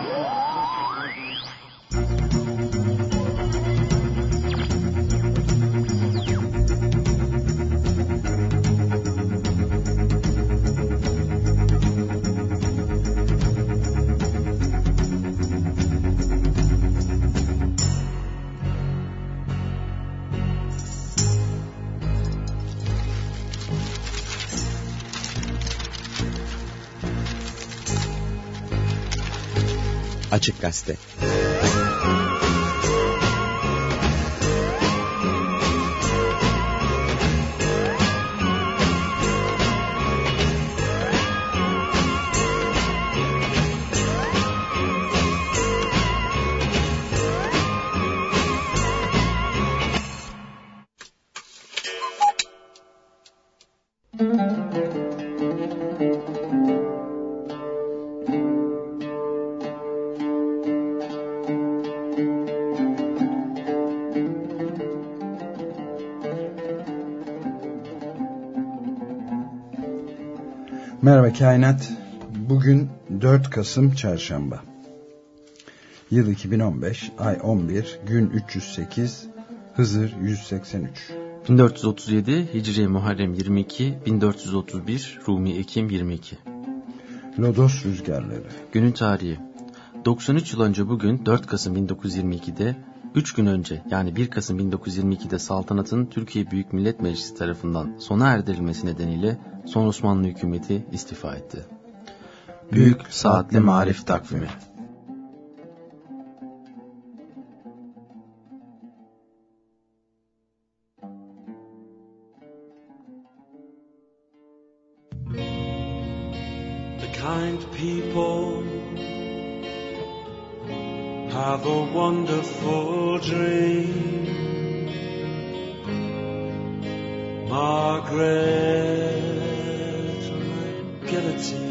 Oh. Açık Gazete Merhaba Kainat. Bugün 4 Kasım Çarşamba. Yıl 2015, ay 11, gün 308, Hızır 183. 1437 Hicri Muharrem 22, 1431 Rumi Ekim 22. Lodos rüzgarları. Günün tarihi. 93 yıl önce bugün 4 Kasım 1922'de 3 gün önce yani 1 Kasım 1922'de saltanatın Türkiye Büyük Millet Meclisi tarafından sona erdirilmesi nedeniyle son Osmanlı hükümeti istifa etti. Büyük Saatli Marif Takvimi The kind people have a wonderful dream. Margaret Gillety.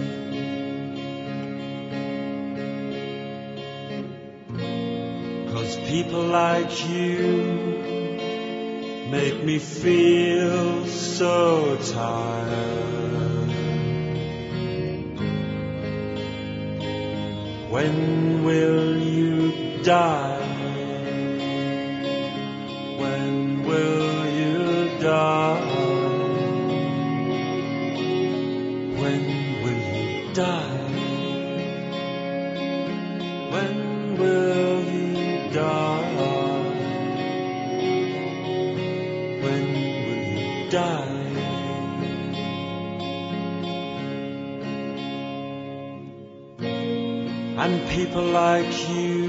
Cause people like you make me feel so tired. When will you die? When will you die? When will you die? When will you die? When will you die? And people like you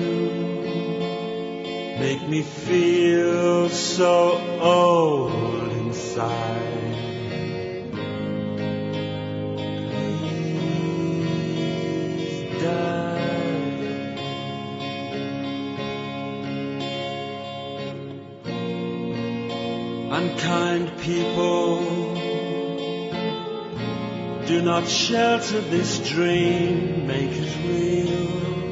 make me feel so old inside. Please die. Unkind people do not shelter this dream, make it real.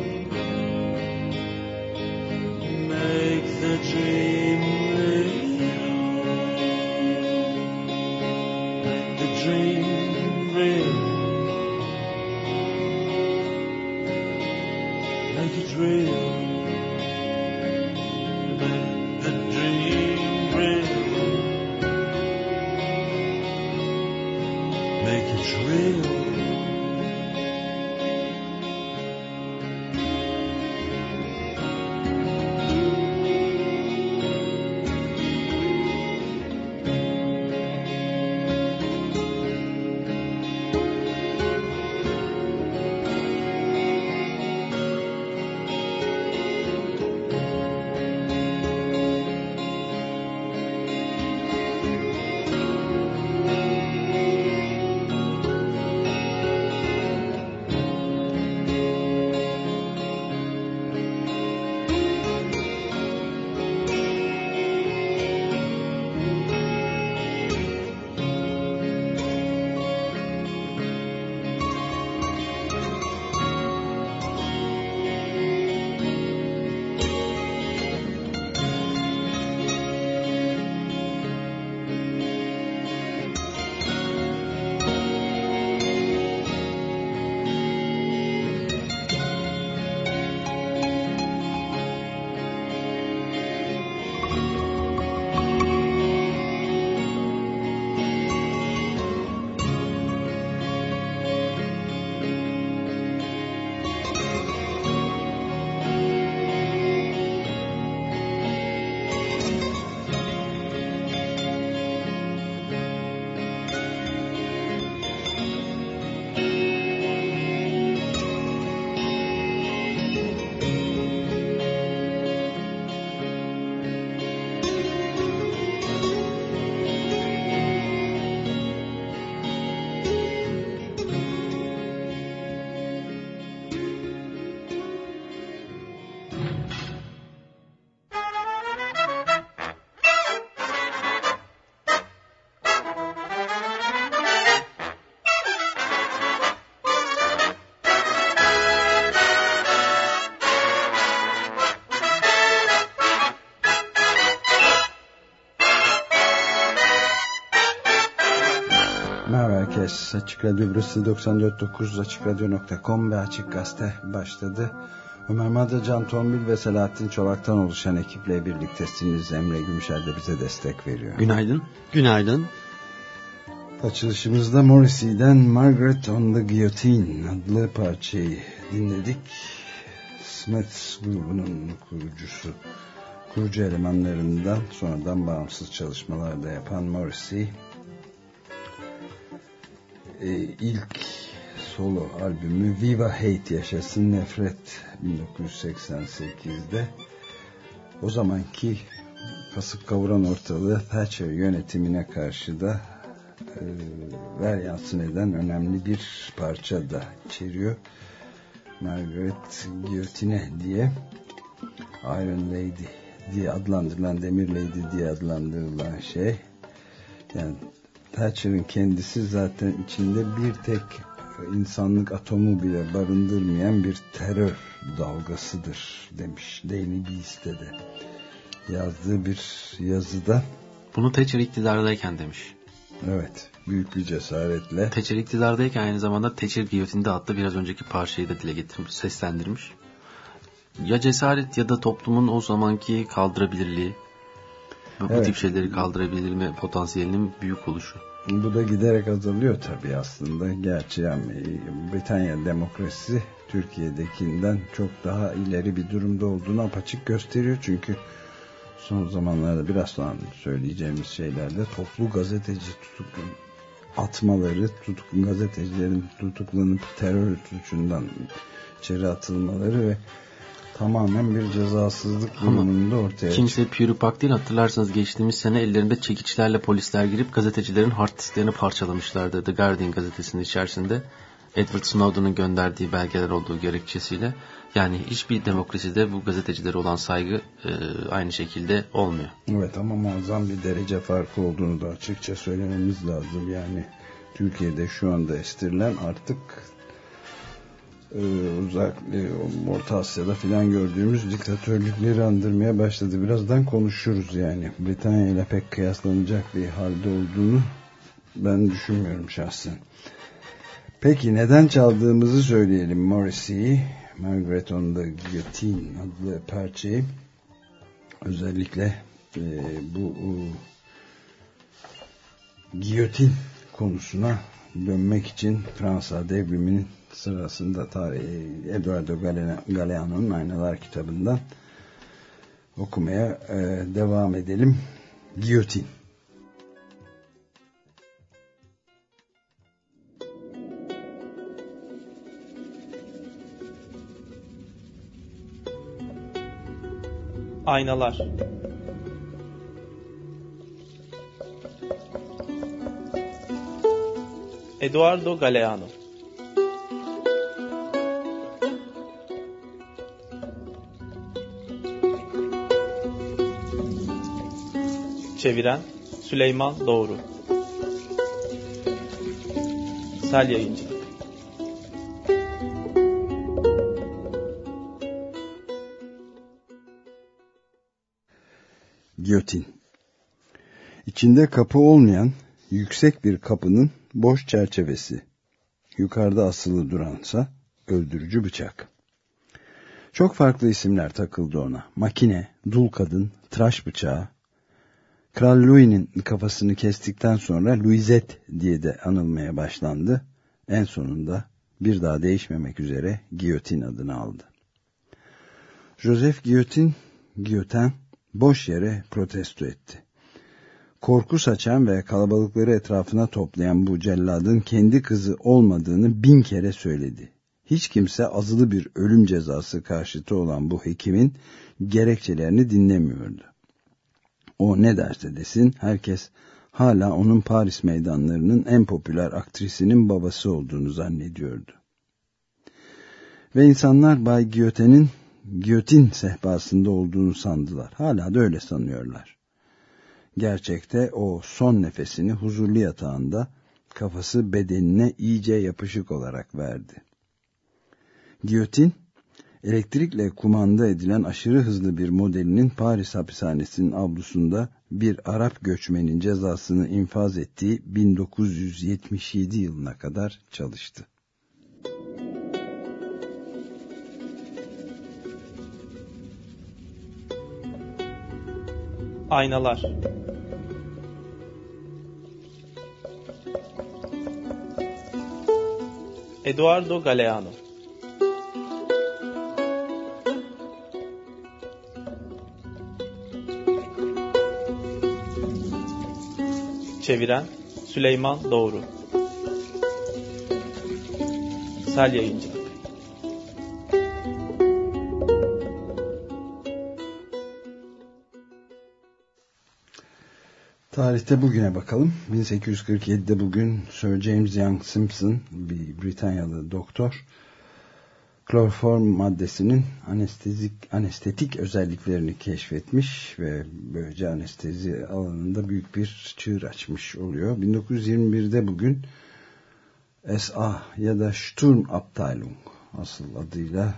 Mercedes Açık Radyo burası 94.9 AçıkRadyo.com ve Açık Gazete başladı. Ömer Madra, Can Tombil ve Selahattin Çolak'tan oluşan ekiple birliktesiniz. Emre Gümüşer de bize destek veriyor. Günaydın. Günaydın. Açılışımızda Morrissey'den Margaret on the Guillotine adlı parçayı dinledik. Smiths grubunun kurucusu, kurucu elemanlarından sonradan bağımsız çalışmalarda yapan Morrissey e, ilk solo albümü Viva Hate Yaşasın Nefret 1988'de o zamanki kasıp kavuran ortalığı Thatcher yönetimine karşı da e, ver yansın eden önemli bir parça da içeriyor. Margaret Guillotine diye Iron Lady diye adlandırılan Demir Lady diye adlandırılan şey yani Thatcher'ın kendisi zaten içinde bir tek insanlık atomu bile barındırmayan bir terör dalgasıdır demiş Daily Beast'te de yazdığı bir yazıda. Bunu Thatcher iktidardayken demiş. Evet büyük bir cesaretle. Thatcher iktidardayken aynı zamanda Thatcher Giyotinde adlı biraz önceki parçayı da dile getirmiş, seslendirmiş. Ya cesaret ya da toplumun o zamanki kaldırabilirliği bu evet. tip şeyleri kaldırabilme potansiyelinin büyük oluşu. Bu da giderek azalıyor tabii aslında. Gerçi yani Britanya demokrasisi Türkiye'dekinden çok daha ileri bir durumda olduğunu apaçık gösteriyor. Çünkü son zamanlarda biraz sonra söyleyeceğimiz şeylerde toplu gazeteci tutuk atmaları, tutuk, gazetecilerin tutuklanıp terör suçundan içeri atılmaları ve tamamen bir cezasızlık durumunda ortaya Kimse pürüpak değil hatırlarsanız geçtiğimiz sene ellerinde çekiçlerle polisler girip gazetecilerin hard disklerini parçalamışlardı. The Guardian gazetesinin içerisinde Edward Snowden'ın gönderdiği belgeler olduğu gerekçesiyle. Yani hiçbir demokraside bu gazetecilere olan saygı e, aynı şekilde olmuyor. Evet ama muazzam bir derece farkı olduğunu da açıkça söylememiz lazım. Yani Türkiye'de şu anda estirilen artık e, uzak e, Orta Asya'da filan gördüğümüz diktatörlükleri andırmaya başladı. Birazdan konuşuruz yani. Britanya ile pek kıyaslanacak bir halde olduğunu ben düşünmüyorum şahsen. Peki neden çaldığımızı söyleyelim Morrissey'i. Margaret on the Guillotine adlı parçayı özellikle e, bu e, giyotin konusuna dönmek için Fransa devriminin sırasında tarihi Eduardo Galeano'nun Aynalar kitabından okumaya e, devam edelim. Giyotin. Aynalar Eduardo Galeano Çeviren Süleyman Doğru Sel Yayıncı Giyotin İçinde kapı olmayan yüksek bir kapının boş çerçevesi. Yukarıda asılı duransa öldürücü bıçak. Çok farklı isimler takıldı ona. Makine, dul kadın, tıraş bıçağı. Kral Louis'nin kafasını kestikten sonra Louisette diye de anılmaya başlandı. En sonunda bir daha değişmemek üzere Giyotin adını aldı. Joseph Giyotin, Giyotin boş yere protesto etti. Korku saçan ve kalabalıkları etrafına toplayan bu celladın kendi kızı olmadığını bin kere söyledi. Hiç kimse azılı bir ölüm cezası karşıtı olan bu hekimin gerekçelerini dinlemiyordu. O ne derse desin herkes hala onun Paris meydanlarının en popüler aktrisinin babası olduğunu zannediyordu. Ve insanlar Bay Giyotin'in Giyotin sehpasında olduğunu sandılar. Hala da öyle sanıyorlar. Gerçekte o son nefesini huzurlu yatağında kafası bedenine iyice yapışık olarak verdi. Giyotin elektrikle kumanda edilen aşırı hızlı bir modelinin Paris hapishanesinin avlusunda bir Arap göçmenin cezasını infaz ettiği 1977 yılına kadar çalıştı. Aynalar Eduardo Galeano Çeviren Süleyman Doğru Sel Yayıncı Tarihte bugüne bakalım. 1847'de bugün Sir James Young Simpson bir Britanyalı doktor kloroform maddesinin anestezik anestetik özelliklerini keşfetmiş ve böylece anestezi alanında büyük bir çığır açmış oluyor. 1921'de bugün SA ya da Sturmabteilung asıl adıyla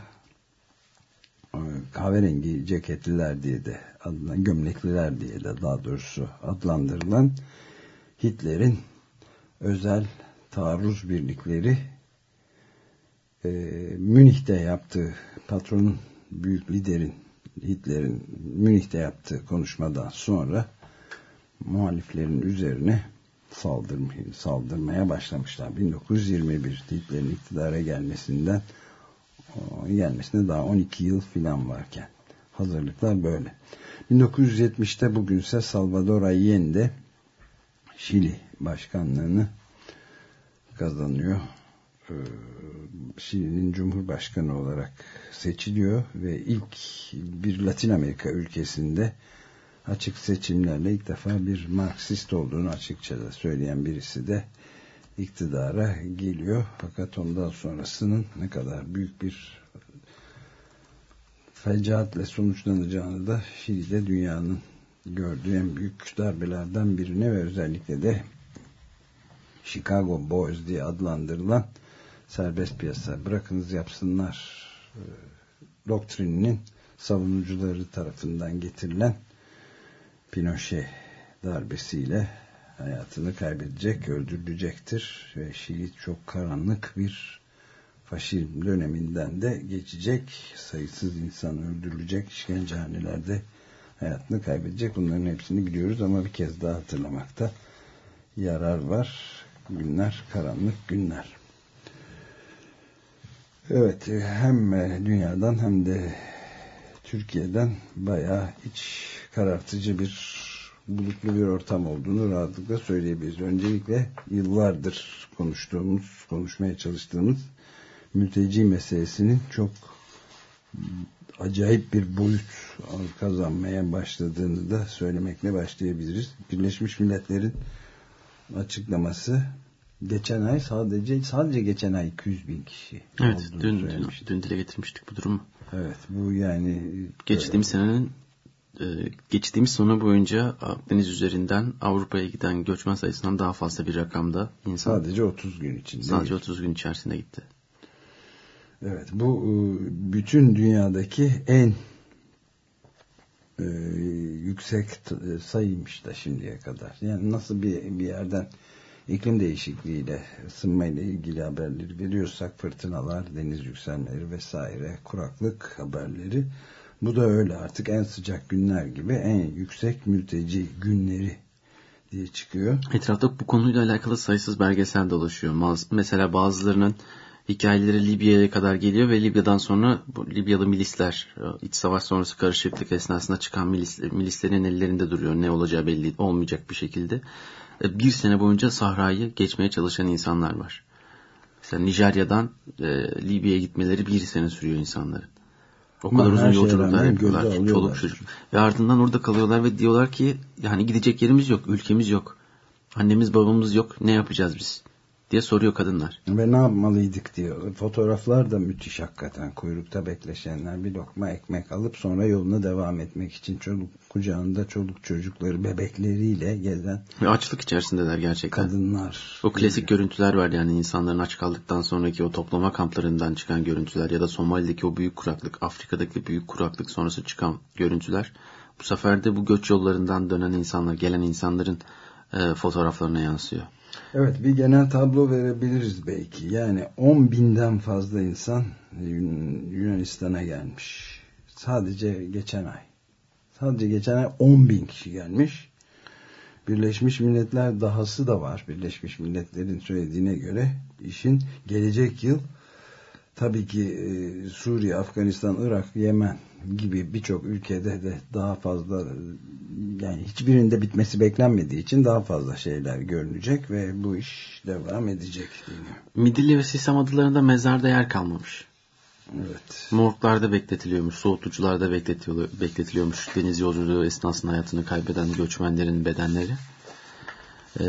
e, kahverengi ceketliler diye de adına gömlekliler diye de daha doğrusu adlandırılan Hitler'in özel taarruz birlikleri e, Münih'te yaptığı patronun büyük liderin Hitler'in Münih'te yaptığı konuşmadan sonra muhaliflerin üzerine saldırmaya, saldırmaya başlamışlar. 1921 Hitler'in iktidara gelmesinden gelmesine daha 12 yıl filan varken hazırlıklar böyle. 1970'te bugünse Salvador Allende Şili başkanlığını kazanıyor. Şili'nin Cumhurbaşkanı olarak seçiliyor ve ilk bir Latin Amerika ülkesinde açık seçimlerle ilk defa bir Marksist olduğunu açıkça da söyleyen birisi de iktidara geliyor. Fakat ondan sonrasının ne kadar büyük bir fecaatle sonuçlanacağını da Şili'de dünyanın gördüğü en büyük darbelerden birine ve özellikle de Chicago Boys diye adlandırılan serbest piyasa bırakınız yapsınlar e, doktrininin savunucuları tarafından getirilen Pinochet darbesiyle hayatını kaybedecek, öldürülecektir ve Şili çok karanlık bir faşizm döneminden de geçecek. Sayısız insan öldürülecek, işkencehanelerde hayatını kaybedecek. Bunların hepsini biliyoruz ama bir kez daha hatırlamakta yarar var. Günler karanlık günler. Evet hem dünyadan hem de Türkiye'den bayağı iç karartıcı bir bulutlu bir ortam olduğunu rahatlıkla söyleyebiliriz. Öncelikle yıllardır konuştuğumuz, konuşmaya çalıştığımız mülteci meselesinin çok acayip bir boyut kazanmaya başladığını da söylemekle başlayabiliriz. Birleşmiş Milletler'in açıklaması geçen ay sadece sadece geçen ay 200 bin kişi Evet dün, dün, dün dile getirmiştik bu durumu. Evet bu yani geçtiğimiz böyle. senenin e, geçtiğimiz sonu boyunca Akdeniz üzerinden Avrupa'ya giden göçmen sayısından daha fazla bir rakamda insan. Sadece 30 gün içinde. Sadece 30 gün içerisinde gitti. Evet bu e, bütün dünyadaki en e, yüksek e, sayıymış da şimdiye kadar. Yani nasıl bir, bir yerden iklim değişikliğiyle ısınmayla ilgili haberleri veriyorsak fırtınalar, deniz yükselmeleri vesaire kuraklık haberleri bu da öyle artık en sıcak günler gibi en yüksek mülteci günleri diye çıkıyor. Etrafta bu konuyla alakalı sayısız belgesel dolaşıyor. Mesela bazılarının hikayeleri Libya'ya kadar geliyor ve Libya'dan sonra bu Libyalı milisler iç savaş sonrası karışıklık esnasında çıkan milis, milislerin ellerinde duruyor. Ne olacağı belli olmayacak bir şekilde. E, bir sene boyunca sahrayı geçmeye çalışan insanlar var. Mesela Nijerya'dan e, Libya'ya gitmeleri bir sene sürüyor insanların. O kadar uzun yolculuklar yapıyorlar. Çoluk çocuk. Ve ardından orada kalıyorlar ve diyorlar ki yani gidecek yerimiz yok, ülkemiz yok. Annemiz babamız yok. Ne yapacağız biz? Diye soruyor kadınlar. Ve ne yapmalıydık diyor. Fotoğraflar da müthiş hakikaten. Kuyrukta bekleşenler bir lokma ekmek alıp sonra yoluna devam etmek için çoluk kucağında çoluk çocukları bebekleriyle gezen Ve açlık içerisindeler gerçekten. kadınlar. O klasik görüntüler var yani insanların aç kaldıktan sonraki o toplama kamplarından çıkan görüntüler ya da Somali'deki o büyük kuraklık, Afrika'daki büyük kuraklık sonrası çıkan görüntüler. Bu sefer de bu göç yollarından dönen insanlar, gelen insanların e, fotoğraflarına yansıyor. Evet bir genel tablo verebiliriz belki. Yani 10 binden fazla insan Yun- Yunanistan'a gelmiş. Sadece geçen ay. Sadece geçen ay 10 bin kişi gelmiş. Birleşmiş Milletler dahası da var. Birleşmiş Milletler'in söylediğine göre işin gelecek yıl tabii ki e, Suriye, Afganistan, Irak, Yemen gibi birçok ülkede de daha fazla yani hiçbirinde bitmesi beklenmediği için daha fazla şeyler görünecek ve bu iş devam edecek. Midilli ve Sisam adalarında mezarda yer kalmamış. Evet. Morglarda bekletiliyormuş, soğutucularda bekletiliyor, bekletiliyormuş. Deniz yolculuğu esnasında hayatını kaybeden göçmenlerin bedenleri. Ee,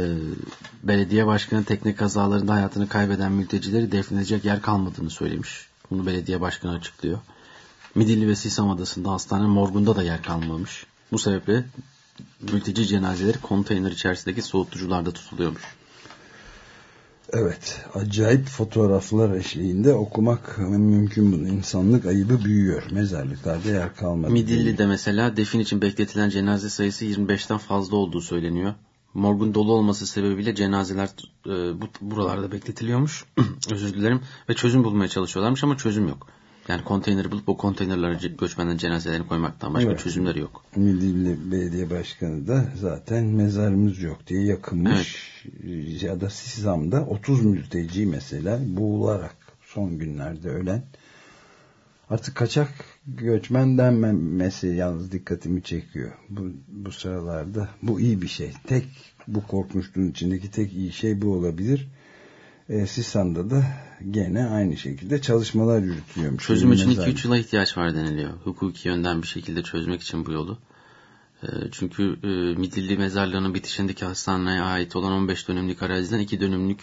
belediye başkanı tekne kazalarında hayatını kaybeden mültecileri defnedecek yer kalmadığını söylemiş. Bunu belediye başkanı açıklıyor. Midilli ve Sisam adasında hastane morgunda da yer kalmamış. Bu sebeple mülteci cenazeleri konteyner içerisindeki soğutucularda tutuluyormuş. Evet, acayip fotoğraflar eşliğinde okumak mümkün bunu. İnsanlık ayıbı büyüyor. Mezarlıklarda yer kalmadı. Midilli'de mesela defin için bekletilen cenaze sayısı 25'ten fazla olduğu söyleniyor. Morgun dolu olması sebebiyle cenazeler e, bu, buralarda bekletiliyormuş. Özür dilerim. Ve çözüm bulmaya çalışıyorlarmış ama çözüm yok. Yani konteyneri bulup o konteynerlere ce- göçmenlerin cenazelerini koymaktan başka Evet. çözümleri yok. Midilli Belediye Başkanı da zaten mezarımız yok diye yakınmış. Ya da Sisam'da 30 mülteci mesela boğularak son günlerde ölen artık kaçak göçmen denmemesi yalnız dikkatimi çekiyor. Bu, bu sıralarda bu iyi bir şey. Tek bu korkmuşluğun içindeki tek iyi şey bu olabilir. E, Sisam'da da gene aynı şekilde çalışmalar yürütülüyormuş. Çözüm için Mezar- 2-3 yıla ihtiyaç var deniliyor. Hukuki yönden bir şekilde çözmek için bu yolu. E, Çünkü e, Midilli mezarlığının bitişindeki hastaneye ait olan 15 dönümlük araziden 2 dönümlük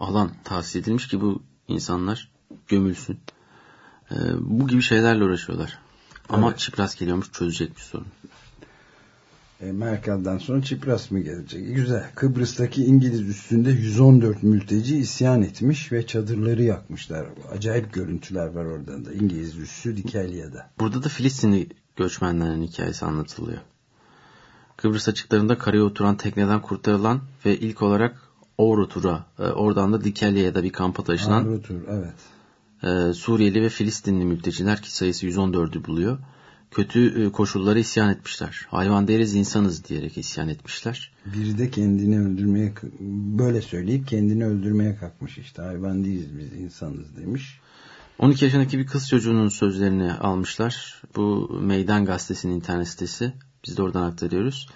alan tahsis edilmiş ki bu insanlar gömülsün. E, Bu gibi şeylerle uğraşıyorlar. Ama Evet. Çipras geliyormuş çözecek bir sorun. E, Merkel'den sonra Çipras mı gelecek? Güzel. Kıbrıs'taki İngiliz üstünde 114 mülteci isyan etmiş ve çadırları yakmışlar. Acayip görüntüler var oradan da. İngiliz üssü Dikelya'da. Burada da Filistinli göçmenlerin hikayesi anlatılıyor. Kıbrıs açıklarında karaya oturan tekneden kurtarılan ve ilk olarak Oğrutur'a, e, oradan da Dikelya'ya da bir kampa taşınan Arrotur, evet. e, Suriyeli ve Filistinli mülteciler ki sayısı 114'ü buluyor. Kötü e, koşullara isyan etmişler. Hayvan değiliz insanız diyerek isyan etmişler. Biri de kendini öldürmeye böyle söyleyip kendini öldürmeye kalkmış işte. Hayvan değiliz biz insanız demiş. 12 yaşındaki bir kız çocuğunun sözlerini almışlar. Bu Meydan Gazetesi'nin internet sitesi. Biz de oradan aktarıyoruz.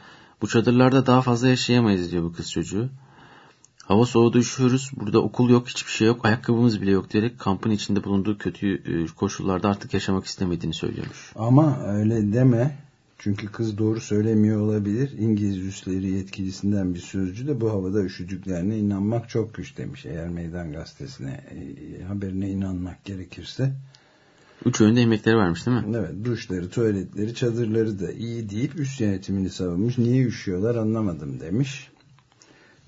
Bu çadırlarda daha fazla yaşayamayız diyor bu kız çocuğu. Hava soğudu üşüyoruz. Burada okul yok, hiçbir şey yok, ayakkabımız bile yok diyerek kampın içinde bulunduğu kötü e, koşullarda artık yaşamak istemediğini söylüyormuş. Ama öyle deme. Çünkü kız doğru söylemiyor olabilir. İngiliz üsleri yetkilisinden bir sözcü de bu havada üşüdüklerine inanmak çok güç demiş. Eğer Meydan Gazetesi'ne e, haberine inanmak gerekirse. Üç öğünde yemekleri varmış değil mi? Evet duşları, tuvaletleri, çadırları da iyi deyip üst yönetimini savunmuş. Niye üşüyorlar anlamadım demiş.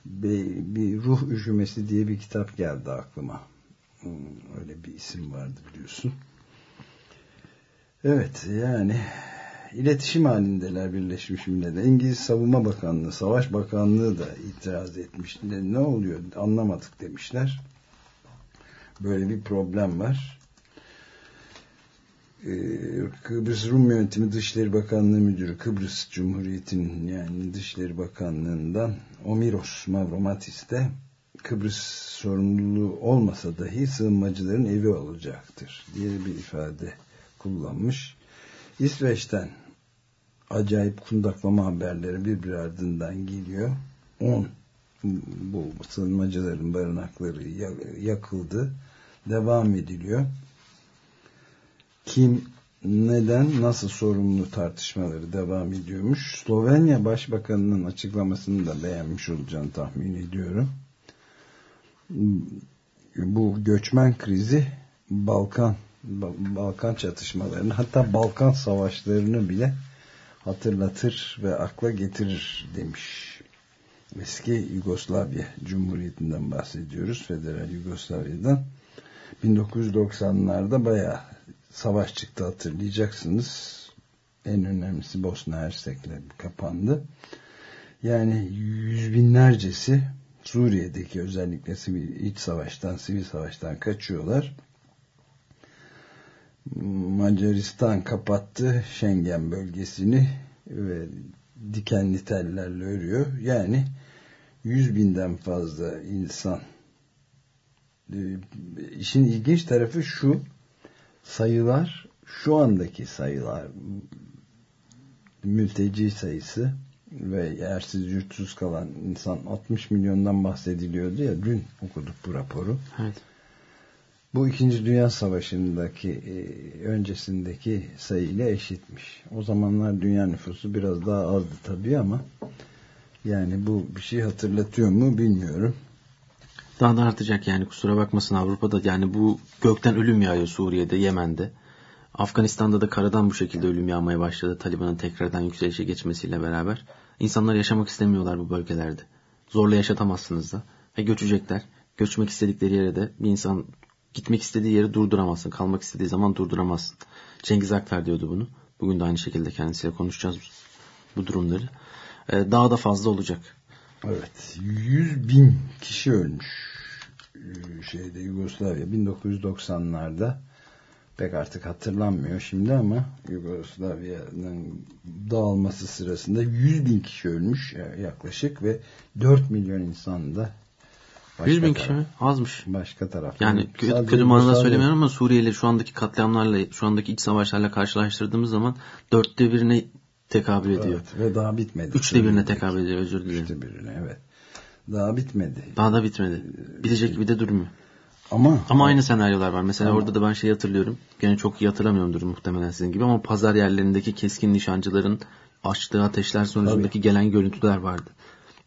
Bir, ruh üşümesi diye bir kitap geldi aklıma. Hmm, Öyle bir isim vardı biliyorsun. Evet yani iletişim halindeler Birleşmiş Milletler. İngiliz Savunma Bakanlığı, Savaş Bakanlığı da itiraz etmiş. Ne oluyor anlamadık demişler. Böyle bir problem var. Ee, Kıbrıs Rum Yönetimi Dışişleri Bakanlığı Müdürü Kıbrıs Cumhuriyeti'nin yani Dışişleri Bakanlığı'ndan Omiros Mavromatis de Kıbrıs sorumluluğu olmasa dahi sığınmacıların evi olacaktır diye bir ifade kullanmış. İsveç'ten acayip kundaklama haberleri bir bir ardından geliyor. 10 bu sığınmacıların barınakları yakıldı. Devam ediliyor. Kim neden nasıl sorumlu tartışmaları devam ediyormuş. Slovenya Başbakanı'nın açıklamasını da beğenmiş olacağını tahmin ediyorum. bu göçmen krizi Balkan Balkan çatışmalarını hatta Balkan savaşlarını bile hatırlatır ve akla getirir demiş. Eski Yugoslavya Cumhuriyeti'nden bahsediyoruz. Federal Yugoslavya'dan. 1990'larda bayağı savaş çıktı hatırlayacaksınız. En önemlisi Bosna Hersek'le kapandı. Yani yüz binlercesi Suriye'deki özellikle sivil, iç savaştan, sivil savaştan kaçıyorlar. Macaristan kapattı Schengen bölgesini ve dikenli tellerle örüyor. Yani yüz binden fazla insan. Ee, işin ilginç tarafı şu sayılar şu andaki sayılar mülteci sayısı ve yersiz yurtsuz kalan insan 60 milyondan bahsediliyordu ya dün okuduk bu raporu. Evet. Bu 2. Dünya Savaşı'ndaki e, öncesindeki sayıyla eşitmiş. O zamanlar dünya nüfusu biraz daha azdı tabii ama yani bu bir şey hatırlatıyor mu bilmiyorum. Daha da artacak yani kusura bakmasın Avrupa'da yani bu gökten ölüm yağıyor Suriye'de, Yemen'de. Afganistan'da da karadan bu şekilde ölüm yağmaya başladı Taliban'ın tekrardan yükselişe geçmesiyle beraber. İnsanlar yaşamak istemiyorlar bu bölgelerde. Zorla yaşatamazsınız da. Ve göçecekler. Göçmek istedikleri yere de bir insan gitmek istediği yeri durduramazsın. Kalmak istediği zaman durduramazsın. Cengiz Aktar diyordu bunu. Bugün de aynı şekilde kendisiyle konuşacağız bu durumları. Ee, daha da fazla olacak. Evet. 100 bin kişi ölmüş. Ee, şeyde Yugoslavya 1990'larda pek artık hatırlanmıyor şimdi ama Yugoslavya'nın dağılması sırasında 100 bin kişi ölmüş yaklaşık ve 4 milyon insan da 100 bin kişi mi? Azmış. Başka taraf. Yani kötü, kötü manada söylemiyorum ama Suriye ile şu andaki katliamlarla, şu andaki iç savaşlarla karşılaştırdığımız zaman dörtte birine tekabül ediyor. Evet, ve daha bitmedi. Üçte birine tekabül ediyor özür dilerim. Üçte birine evet. Daha bitmedi. Daha da bitmedi. Bitecek gibi de durmuyor. Ama ama aynı senaryolar var. Mesela ama, orada da ben şey hatırlıyorum. Gene çok iyi hatırlamıyorumdur muhtemelen sizin gibi ama pazar yerlerindeki keskin nişancıların açtığı ateşler sonucundaki Tabii. gelen görüntüler vardı.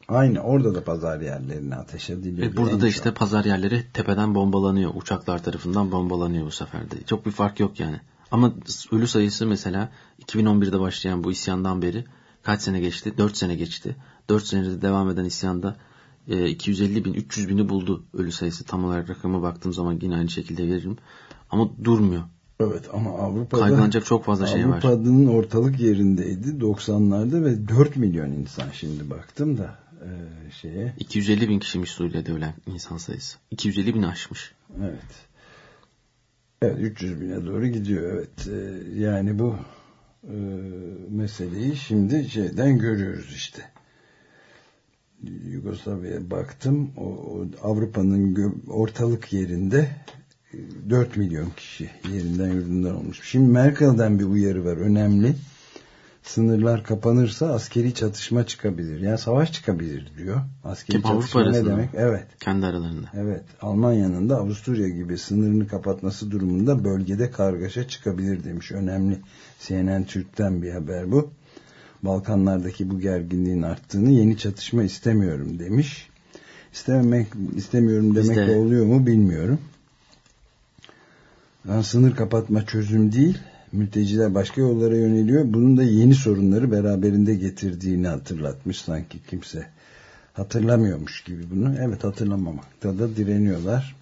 Aynı orada da pazar yerlerine ateş ediliyor. E burada da işte pazar yerleri tepeden bombalanıyor. Uçaklar tarafından bombalanıyor bu sefer de. Çok bir fark yok yani. Ama ölü sayısı mesela 2011'de başlayan bu isyandan beri kaç sene geçti? 4 sene geçti. 4 senede devam eden isyanda 250 bin, 300 bini buldu ölü sayısı. Tam olarak rakama baktığım zaman yine aynı şekilde veririm. Ama durmuyor. Evet ama Avrupa'da kaygılanacak çok fazla şey var. Avrupa'nın ortalık yerindeydi 90'larda ve 4 milyon insan şimdi baktım da e, şeye. 250 bin kişiymiş Suriye'de ölen insan sayısı. 250 bin aşmış. Evet. Evet 300 bine doğru gidiyor evet. E, yani bu e, meseleyi şimdi şeyden görüyoruz işte. Yugoslavya'ya baktım. O, o Avrupa'nın ortalık yerinde 4 milyon kişi yerinden yurdundan olmuş. Şimdi Merkel'den bir uyarı var önemli. Sınırlar kapanırsa askeri çatışma çıkabilir. Yani savaş çıkabilir diyor. Askeri Kim, çatışma ne demek? Evet. Kendi aralarında. Evet. Almanya'nın da Avusturya gibi sınırını kapatması durumunda bölgede kargaşa çıkabilir demiş. Önemli. CNN Türk'ten bir haber bu. Balkanlardaki bu gerginliğin arttığını yeni çatışma istemiyorum demiş. İstememek, istemiyorum demek de oluyor mu bilmiyorum. Yani sınır kapatma çözüm değil. Mülteciler başka yollara yöneliyor. Bunun da yeni sorunları beraberinde getirdiğini hatırlatmış sanki kimse. Hatırlamıyormuş gibi bunu. Evet hatırlamamakta da direniyorlar.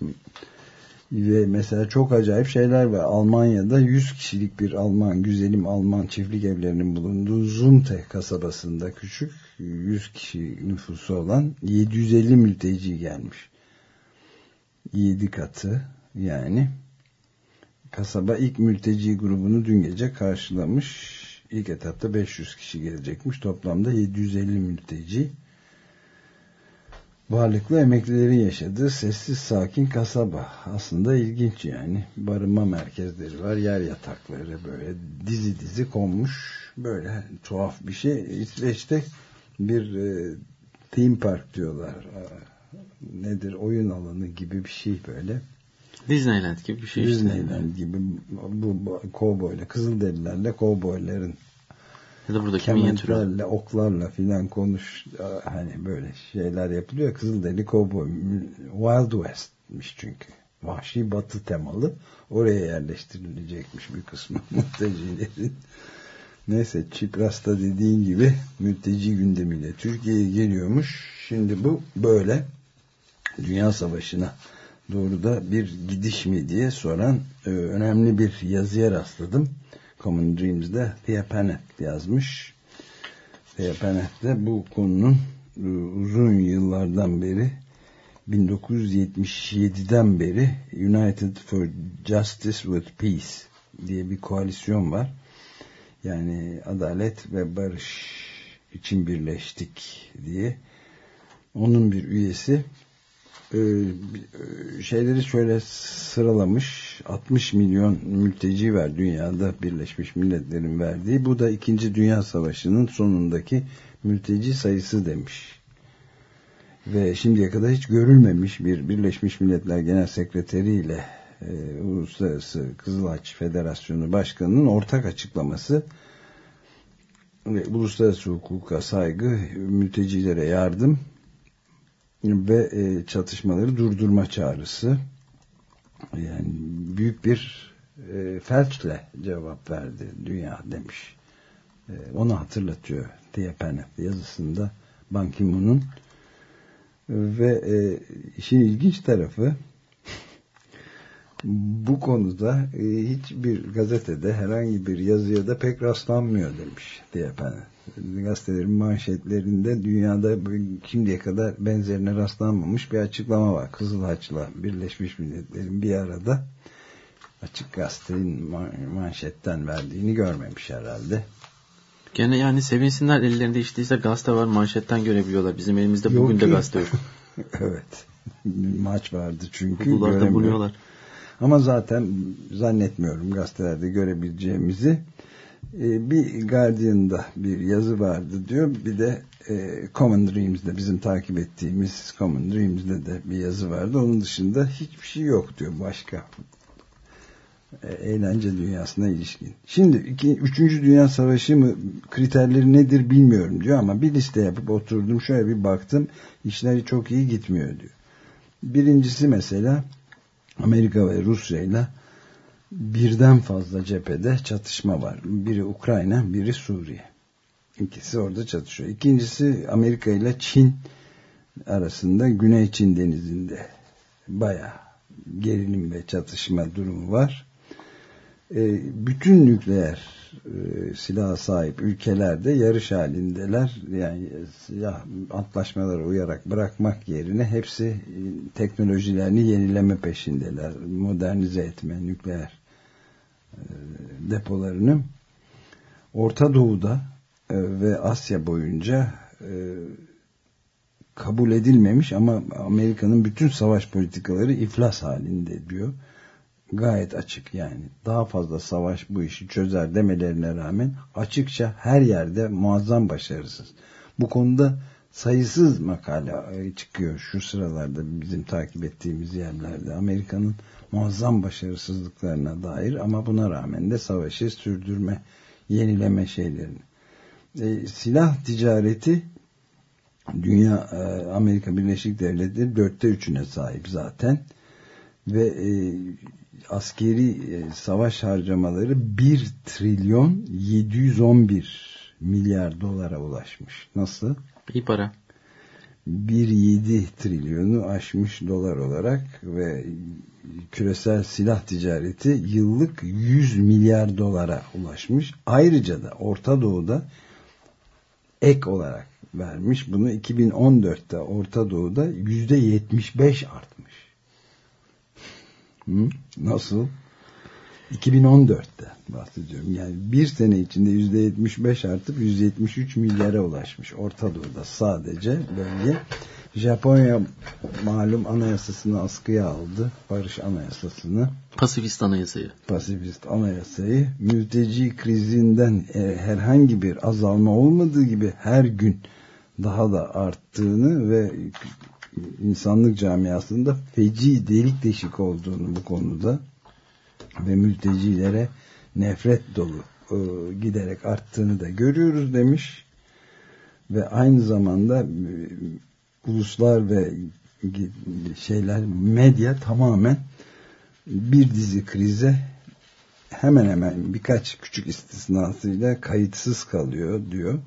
Ve mesela çok acayip şeyler var. Almanya'da 100 kişilik bir Alman, güzelim Alman çiftlik evlerinin bulunduğu Zumte kasabasında küçük 100 kişi nüfusu olan 750 mülteci gelmiş. 7 katı yani kasaba ilk mülteci grubunu dün gece karşılamış. İlk etapta 500 kişi gelecekmiş. Toplamda 750 mülteci varlıklı emeklilerin yaşadığı sessiz sakin kasaba. Aslında ilginç yani. Barınma merkezleri var, yer yatakları böyle dizi dizi konmuş. Böyle tuhaf bir şey. İsveç'te bir e, theme park diyorlar. Nedir? Oyun alanı gibi bir şey böyle. Disneyland gibi bir şey Disneyland işte. gibi bu, kovboyla, Kızılderililerle kovboyların Ya da buradaki minyatürü. kementlerle, oklarla filan konuş hani böyle şeyler yapılıyor. Kızılderili Cowboy Wild West'miş çünkü. Vahşi batı temalı. Oraya yerleştirilecekmiş bir kısmı mültecilerin. Neyse Çipras'ta dediğin gibi mülteci gündemiyle Türkiye'ye geliyormuş. Şimdi bu böyle Dünya Savaşı'na doğru da bir gidiş mi diye soran e, önemli bir yazıya rastladım. Common Dreams'de Thea Panet yazmış. Thea Panet de bu konunun e, uzun yıllardan beri 1977'den beri United for Justice with Peace diye bir koalisyon var. Yani adalet ve barış için birleştik diye. Onun bir üyesi şeyleri şöyle sıralamış 60 milyon mülteci var dünyada Birleşmiş Milletler'in verdiği bu da 2. Dünya Savaşı'nın sonundaki mülteci sayısı demiş ve şimdiye kadar hiç görülmemiş bir Birleşmiş Milletler Genel Sekreteri ile e, Uluslararası Kızılaç Federasyonu Başkanı'nın ortak açıklaması ve uluslararası hukuka saygı, mültecilere yardım ve e, çatışmaları durdurma çağrısı. Yani büyük bir e, felçle cevap verdi dünya demiş. E, onu hatırlatıyor Diyapenet yazısında Ban Ki-moon'un. Ve işin ilginç tarafı bu konuda e, hiçbir gazetede herhangi bir yazıya da pek rastlanmıyor demiş Diyapenet gazetelerin manşetlerinde dünyada şimdiye kadar benzerine rastlanmamış bir açıklama var. Kızıl Haç'la Birleşmiş Milletler'in bir arada açık gazetenin manşetten verdiğini görmemiş herhalde. Gene yani sevinsinler ellerinde işteyse gazete var manşetten görebiliyorlar. Bizim elimizde yok bugün de gazete yok. evet. Maç vardı çünkü. Google'larda buluyorlar. Ama zaten zannetmiyorum gazetelerde görebileceğimizi e, bir Guardian'da bir yazı vardı diyor. Bir de e, Common Dreams'de bizim takip ettiğimiz Common Dreams'de de bir yazı vardı. Onun dışında hiçbir şey yok diyor başka. E, eğlence dünyasına ilişkin. Şimdi iki, Üçüncü Dünya Savaşı mı kriterleri nedir bilmiyorum diyor ama bir liste yapıp oturdum şöyle bir baktım işleri çok iyi gitmiyor diyor. Birincisi mesela Amerika ve Rusya ile birden fazla cephede çatışma var. Biri Ukrayna, biri Suriye. İkisi orada çatışıyor. İkincisi Amerika ile Çin arasında Güney Çin denizinde baya gerilim ve çatışma durumu var. E, bütün nükleer e, silaha sahip ülkelerde yarış halindeler. Yani silah antlaşmalara uyarak bırakmak yerine hepsi e, teknolojilerini yenileme peşindeler. Modernize etme, nükleer e, depolarını Orta Doğu'da e, ve Asya boyunca e, kabul edilmemiş ama Amerika'nın bütün savaş politikaları iflas halinde diyor. Gayet açık yani. Daha fazla savaş bu işi çözer demelerine rağmen açıkça her yerde muazzam başarısız. Bu konuda sayısız makale çıkıyor şu sıralarda bizim takip ettiğimiz yerlerde. Amerika'nın muazzam başarısızlıklarına dair ama buna rağmen de savaşı sürdürme, yenileme şeylerini. E, silah ticareti dünya e, Amerika Birleşik Devletleri dörtte üçüne sahip zaten ve e, askeri e, savaş harcamaları 1 trilyon 711 milyar dolara ulaşmış. Nasıl? İyi para. 1.7 trilyonu aşmış dolar olarak ve küresel silah ticareti yıllık 100 milyar dolara ulaşmış. Ayrıca da Orta Doğu'da ek olarak vermiş. Bunu 2014'te Orta Doğu'da %75 artmış. Hı? Nasıl? 2014'te bahsediyorum. Yani bir sene içinde %75 artıp 173 milyara ulaşmış. Orta Doğu'da sadece bölge. Japonya malum anayasasını askıya aldı. Barış anayasasını. Pasifist anayasayı. Pasifist anayasayı. Mülteci krizinden e, herhangi bir azalma olmadığı gibi her gün daha da arttığını ve insanlık camiasında feci delik deşik olduğunu bu konuda ve mültecilere nefret dolu e, giderek arttığını da görüyoruz demiş. Ve aynı zamanda e, uluslar ve şeyler medya tamamen bir dizi krize hemen hemen birkaç küçük istisnasıyla kayıtsız kalıyor diyor.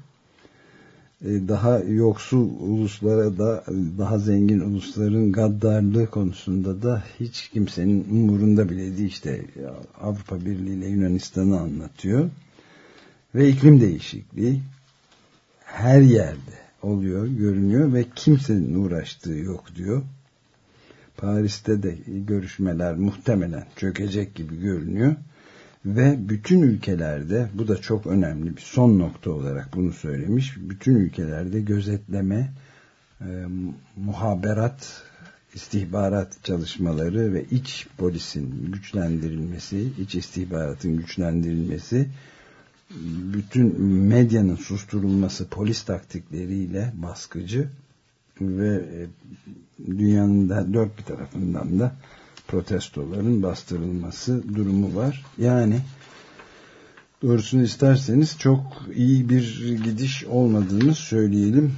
E, daha yoksul uluslara da daha zengin ulusların gaddarlığı konusunda da hiç kimsenin umurunda bile değil. İşte Avrupa Birliği ile Yunanistan'ı anlatıyor. Ve iklim değişikliği her yerde oluyor görünüyor ve kimsenin uğraştığı yok diyor. Paris'te de görüşmeler muhtemelen çökecek gibi görünüyor ve bütün ülkelerde bu da çok önemli bir son nokta olarak bunu söylemiş. Bütün ülkelerde gözetleme, e, muhaberat, istihbarat çalışmaları ve iç polisin güçlendirilmesi, iç istihbaratın güçlendirilmesi, bütün medyanın susturulması polis taktikleriyle baskıcı ve e, dünyanın da dört bir tarafından da protestoların bastırılması durumu var. Yani doğrusunu isterseniz çok iyi bir gidiş olmadığını söyleyelim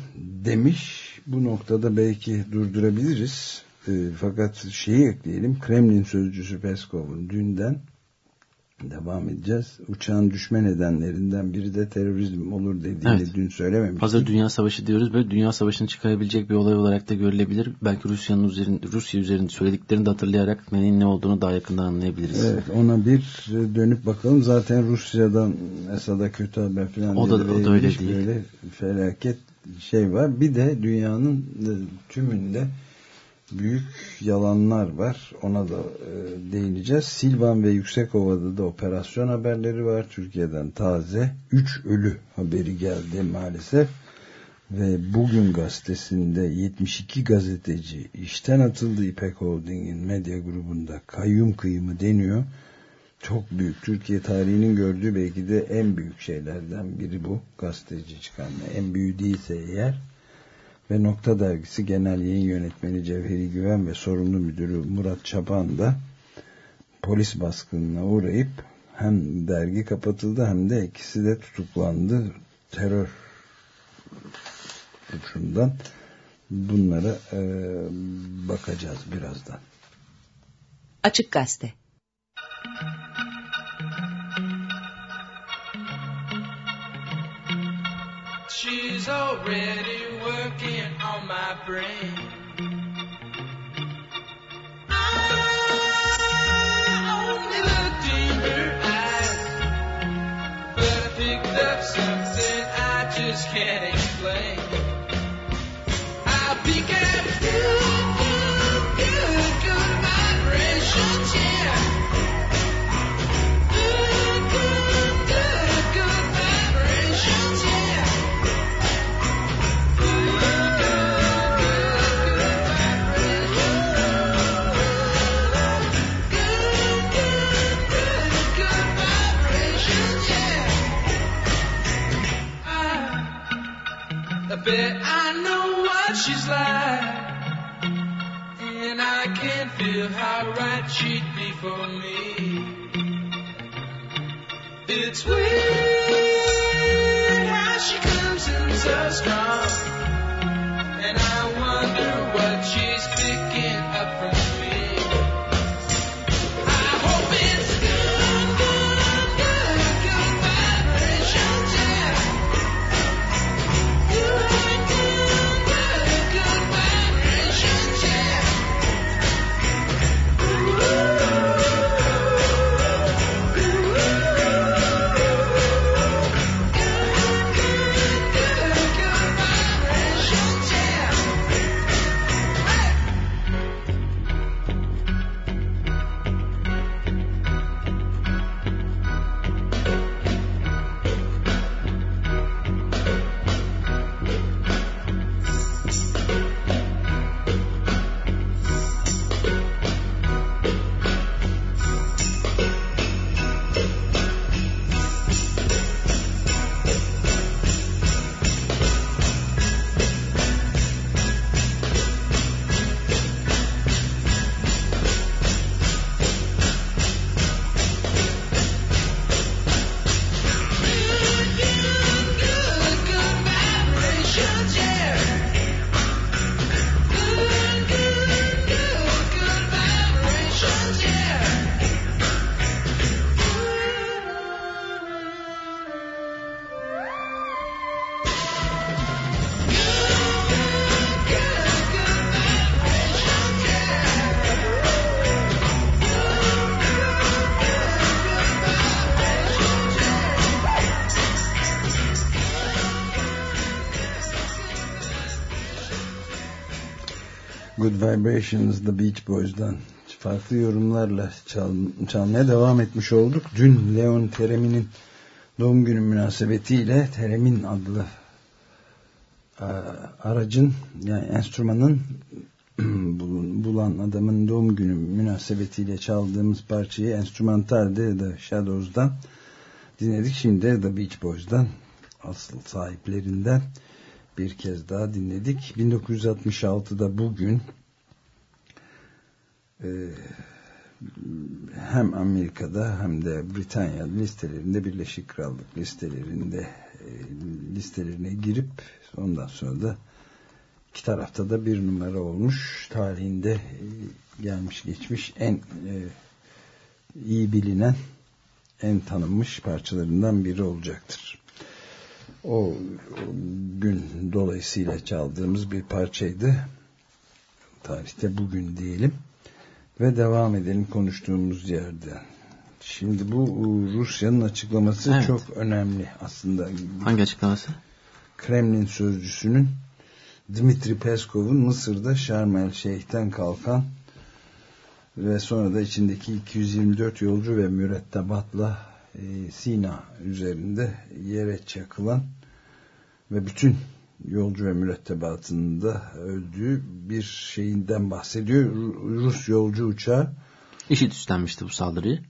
demiş. Bu noktada belki durdurabiliriz. E, fakat şeyi ekleyelim. Kremlin sözcüsü Peskov'un dünden devam edeceğiz. Uçağın düşme nedenlerinden biri de terörizm olur dediğini evet. dün söylememiştik. Hazır dünya savaşı diyoruz. Böyle dünya savaşını çıkarabilecek bir olay olarak da görülebilir. Belki Rusya'nın üzerinde, Rusya üzerinde söylediklerini de hatırlayarak neyin ne olduğunu daha yakından anlayabiliriz. Evet ona bir dönüp bakalım. Zaten Rusya'dan Esad'a kötü haber falan o da, o da öyle değil. Böyle felaket şey var. Bir de dünyanın tümünde büyük yalanlar var. Ona da e, değineceğiz. Silvan ve Yüksekova'da da operasyon haberleri var. Türkiye'den taze. Üç ölü haberi geldi maalesef. Ve bugün gazetesinde 72 gazeteci işten atıldı İpek Holding'in medya grubunda kayyum kıyımı deniyor. Çok büyük. Türkiye tarihinin gördüğü belki de en büyük şeylerden biri bu. Gazeteci çıkarma. En büyüğü değilse eğer ve Nokta Dergisi Genel Yayın Yönetmeni Cevheri Güven ve sorumlu müdürü Murat Çapan da polis baskınına uğrayıp hem dergi kapatıldı hem de ikisi de tutuklandı terör suçundan bunlara e, bakacağız birazdan. Açık Gazete She's already up something I just can't explain. I began good, bet I know what she's like. And I can feel how right she'd be for me. It's weird how she comes in so strong. And I wonder what she's Vibrations The Beach Boys'dan farklı yorumlarla çal, çalmaya devam etmiş olduk. Dün Leon Teremi'nin doğum günü münasebetiyle Teremin adlı e, aracın yani enstrümanın bulan adamın doğum günü münasebetiyle çaldığımız parçayı enstrümantalde The Shadows'dan dinledik. Şimdi de The Beach Boys'dan asıl sahiplerinden bir kez daha dinledik. 1966'da bugün e, hem Amerika'da hem de Britanya listelerinde Birleşik Krallık listelerinde e, listelerine girip ondan sonra da iki tarafta da bir numara olmuş tarihinde e, gelmiş geçmiş en e, iyi bilinen en tanınmış parçalarından biri olacaktır. O, o gün dolayısıyla çaldığımız bir parçaydı. Tarihte bugün diyelim. Ve devam edelim konuştuğumuz yerden. Şimdi bu Rusya'nın açıklaması evet. çok önemli aslında. Hangi açıklaması? Kremlin sözcüsünün Dmitri Peskov'un Mısır'da Şarm el Şeyh'ten kalkan ve sonra da içindeki 224 yolcu ve mürettebatla e, Sina üzerinde yere çakılan ve bütün yolcu ve mürettebatında öldüğü bir şeyinden bahsediyor. Rus yolcu uçağı. IŞİD üstlenmişti bu saldırıyı.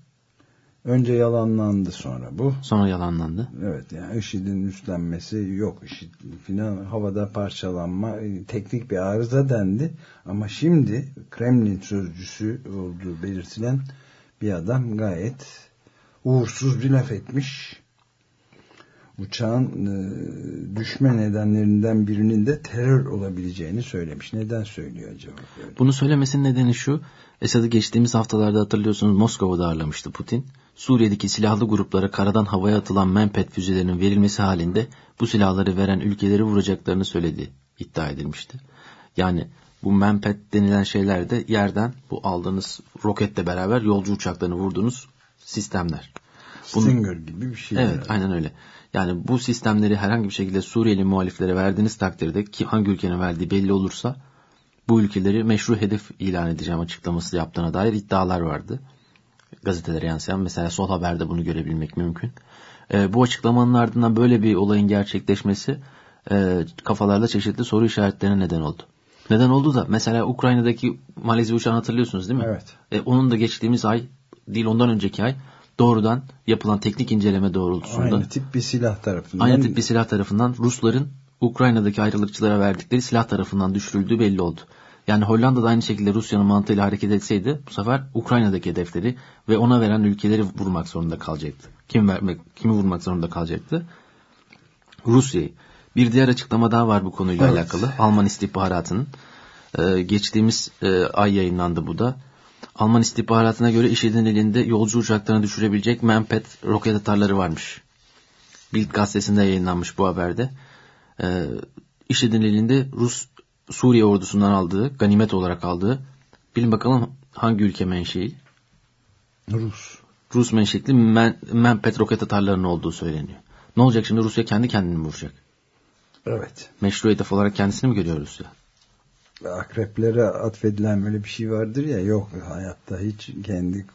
Önce yalanlandı sonra bu. Sonra yalanlandı. Evet yani IŞİD'in üstlenmesi yok. IŞİD filan havada parçalanma teknik bir arıza dendi. Ama şimdi Kremlin sözcüsü olduğu belirtilen bir adam gayet uğursuz bir laf etmiş uçağın e, düşme nedenlerinden birinin de terör olabileceğini söylemiş. Neden söylüyor acaba? Böyle? Bunu söylemesinin nedeni şu. Esad'ı geçtiğimiz haftalarda hatırlıyorsunuz Moskova'da ağırlamıştı Putin. Suriye'deki silahlı gruplara karadan havaya atılan menpet füzelerinin verilmesi halinde bu silahları veren ülkeleri vuracaklarını söyledi iddia edilmişti. Yani bu menpet denilen şeyler de yerden bu aldığınız roketle beraber yolcu uçaklarını vurduğunuz sistemler. Stinger gibi bir şey. Evet yani. aynen öyle. Yani bu sistemleri herhangi bir şekilde Suriyeli muhaliflere verdiğiniz takdirde ki hangi ülkenin verdiği belli olursa bu ülkeleri meşru hedef ilan edeceğim açıklaması yaptığına dair iddialar vardı. Gazetelere yansıyan mesela Sol Haber'de bunu görebilmek mümkün. E, bu açıklamanın ardından böyle bir olayın gerçekleşmesi e, kafalarda çeşitli soru işaretlerine neden oldu. Neden oldu da mesela Ukrayna'daki Malezya uçağını hatırlıyorsunuz değil mi? Evet. E, onun da geçtiğimiz ay değil ondan önceki ay doğrudan yapılan teknik inceleme doğrultusunda aynı tip bir silah tarafından aynı tip bir silah tarafından Rusların Ukrayna'daki ayrılıkçılara verdikleri silah tarafından düşürüldüğü belli oldu. Yani Hollanda da aynı şekilde Rusya'nın mantığıyla hareket etseydi bu sefer Ukrayna'daki hedefleri ve ona veren ülkeleri vurmak zorunda kalacaktı. Kim vermek, kimi vurmak zorunda kalacaktı? Rusya'yı. Bir diğer açıklama daha var bu konuyla evet. alakalı. Alman istihbaratının. Ee, geçtiğimiz e, ay yayınlandı bu da. Alman istihbaratına göre IŞİD'in elinde yolcu uçaklarını düşürebilecek Menpet roket atarları varmış. Bild gazetesinde yayınlanmış bu haberde. Ee, IŞİD'in elinde Rus Suriye ordusundan aldığı, ganimet olarak aldığı, bilin bakalım hangi ülke menşei? Rus. Rus menşekli men, Menpet roket atarlarının olduğu söyleniyor. Ne olacak şimdi Rusya kendi kendini vuracak? Evet. Meşru hedef olarak kendisini mi görüyor Rusya? Akreplere atfedilen böyle bir şey vardır ya yok hayatta hiç kendi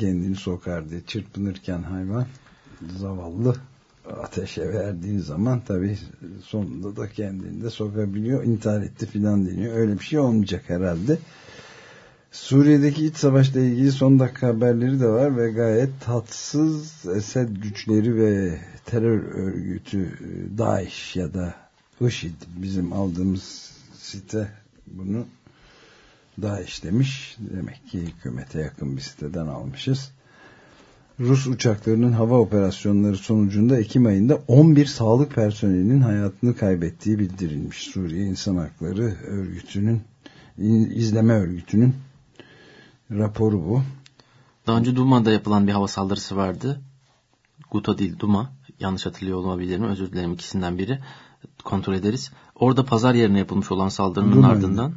kendini sokar diye çırpınırken hayvan zavallı ateşe verdiğin zaman tabi sonunda da kendini de sokabiliyor intihar etti filan deniyor. Öyle bir şey olmayacak herhalde. Suriye'deki iç savaşla ilgili son dakika haberleri de var ve gayet tatsız Esed güçleri ve terör örgütü DAEŞ ya da IŞİD bizim aldığımız site bunu daha işlemiş. Demek ki hükümete yakın bir siteden almışız. Rus uçaklarının hava operasyonları sonucunda Ekim ayında 11 sağlık personelinin hayatını kaybettiği bildirilmiş. Suriye İnsan Hakları Örgütü'nün izleme örgütünün raporu bu. Daha önce Duma'da yapılan bir hava saldırısı vardı. Guta değil Duma. Yanlış hatırlıyor olabilirim. Özür dilerim ikisinden biri kontrol ederiz. Orada pazar yerine yapılmış olan saldırının Duma ardından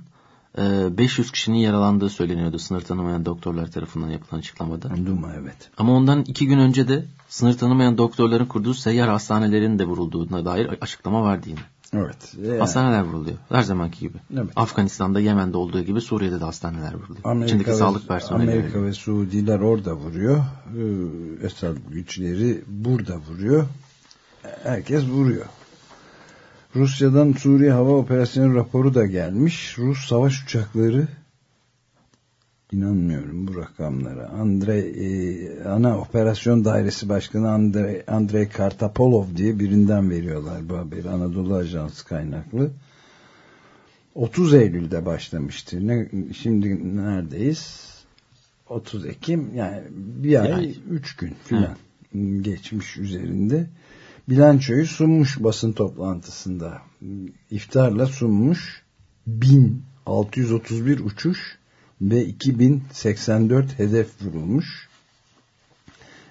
e, 500 kişinin yaralandığı söyleniyordu sınır tanımayan doktorlar tarafından yapılan açıklamada. Duma evet. Ama ondan iki gün önce de sınır tanımayan doktorların kurduğu seyyar hastanelerin de vurulduğuna dair açıklama vardı yine. Evet. Yani, Hastaneler vuruluyor. Her zamanki gibi. Evet. Afganistan'da, Yemen'de olduğu gibi Suriye'de de hastaneler vuruluyor. Amerika İçindeki ve, sağlık personeli. Amerika ve Suudiler orada vuruyor. Ee, Esad güçleri burada vuruyor. Herkes vuruyor. Rusya'dan Suriye Hava Operasyonu raporu da gelmiş. Rus savaş uçakları inanmıyorum bu rakamlara. Andrei e, ana operasyon dairesi başkanı Andrei, Andrei Kartapolov diye birinden veriyorlar bu haberi. Anadolu Ajansı kaynaklı. 30 Eylül'de başlamıştı. Ne, şimdi neredeyiz? 30 Ekim yani bir ay, ay. 3 gün filan geçmiş üzerinde. Bilançoyu sunmuş basın toplantısında. İftarla sunmuş. 1631 uçuş ve 2084 hedef vurulmuş.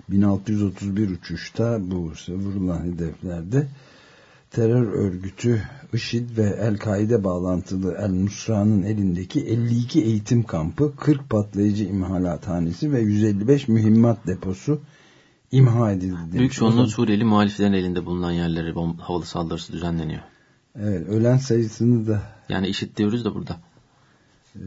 1631 uçuşta bu vurulan hedeflerde terör örgütü IŞİD ve El-Kaide bağlantılı El-Nusra'nın elindeki 52 eğitim kampı, 40 patlayıcı imhalathanesi ve 155 mühimmat deposu imha edildi. demiş. Büyük çoğunluğu Suriyeli muhaliflerin elinde bulunan yerlere bom- havalı saldırısı düzenleniyor. Evet, ölen sayısını da Yani işit diyoruz da burada. Ee,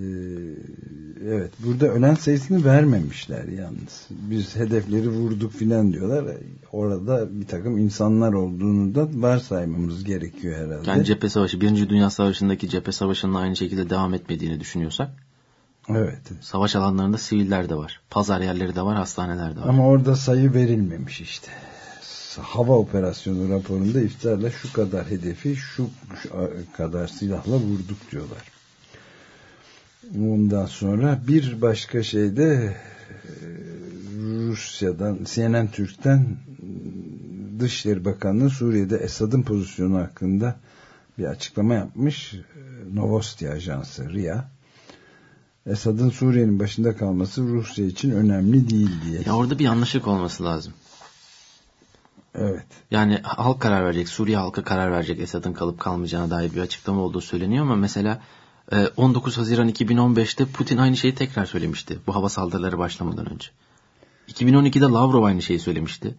evet burada ölen sayısını vermemişler yalnız. Biz hedefleri vurduk filan diyorlar. Orada bir takım insanlar olduğunu da varsaymamız gerekiyor herhalde. Yani cephe savaşı, Birinci Dünya Savaşı'ndaki cephe savaşının aynı şekilde devam etmediğini düşünüyorsak, evet. savaş alanlarında siviller de var. Pazar yerleri de var, hastaneler de var. Ama orada sayı verilmemiş işte. Hava operasyonu raporunda iftarla şu kadar hedefi şu, kadar silahla vurduk diyorlar. Ondan sonra bir başka şeyde e, Rusya'dan CNN Türk'ten Dışişleri Bakanlığı Suriye'de Esad'ın pozisyonu hakkında bir açıklama yapmış. E, Novosti Ajansı RIA. Esad'ın Suriye'nin başında kalması Rusya için önemli değil diye. Ya orada bir yanlışlık olması lazım. Evet. Yani halk karar verecek, Suriye halkı karar verecek Esad'ın kalıp kalmayacağına dair bir açıklama olduğu söyleniyor ama mesela e, 19 Haziran 2015'te Putin aynı şeyi tekrar söylemişti bu hava saldırıları başlamadan önce. 2012'de Lavrov aynı şeyi söylemişti.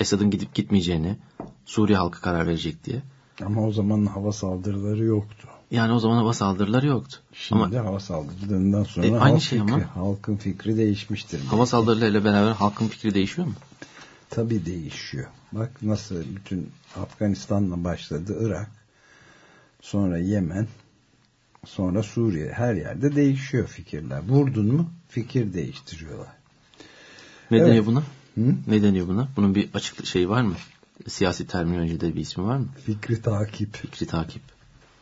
Esad'ın gidip gitmeyeceğini, Suriye halkı karar verecek diye. Ama o zaman hava saldırıları yoktu. Yani o zaman hava saldırıları yoktu. Şimdi Ama hava saldırılarından sonra E, aynı halk şey fikri, ama. halkın fikri değişmiştir. hava saldırılarıyla beraber halkın fikri değişiyor mu? Tabii değişiyor. Bak nasıl bütün Afganistan'la başladı Irak, sonra Yemen, sonra Suriye. Her yerde değişiyor fikirler. Vurdun mu fikir değiştiriyorlar. Ne Evet. deniyor buna? Hı? Ne deniyor buna? Bunun bir açık şey var mı? Siyasi terminolojide bir ismi var mı? Fikri takip. Fikri takip.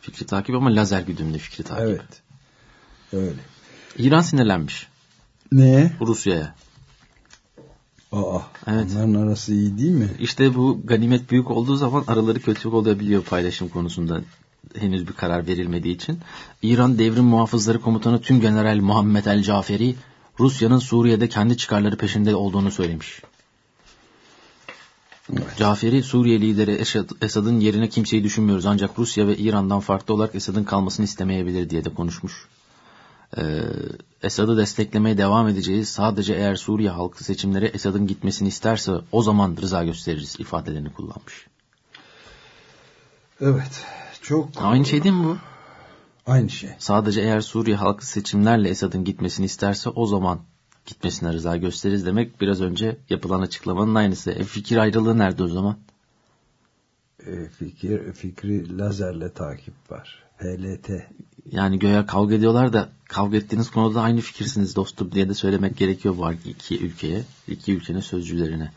Fikri takip ama lazer güdümlü fikri takip. Evet. Öyle. İran sinirlenmiş Ne? Rusya'ya. Aa, Evet. onların arası iyi değil mi? İşte bu ganimet büyük olduğu zaman araları kötü olabiliyor paylaşım konusunda. Henüz bir karar verilmediği için. İran Devrim Muhafızları Komutanı Tüm General Muhammed El Caferi Rusya'nın Suriye'de kendi çıkarları peşinde olduğunu söylemiş. Caferi Suriye lideri Esad'ın yerine kimseyi düşünmüyoruz ancak Rusya ve İran'dan farklı olarak Esad'ın kalmasını istemeyebilir diye de konuşmuş. Ee, Esad'ı desteklemeye devam edeceğiz. Sadece eğer Suriye halkı seçimlere Esad'ın gitmesini isterse o zaman rıza gösteririz ifadelerini kullanmış. Evet. Çok Aynı şey değil mi bu? aynı şey. Sadece eğer Suriye halkı seçimlerle Esad'ın gitmesini isterse o zaman gitmesine rıza gösteririz demek biraz önce yapılan açıklamanın aynısı. E, fikir ayrılığı nerede o zaman? E, fikir, fikri lazerle takip var. PLT. Yani göğe kavga ediyorlar da kavga ettiğiniz konuda aynı fikirsiniz dostum diye de söylemek gerekiyor bu iki ülkeye, iki ülkenin sözcülerine.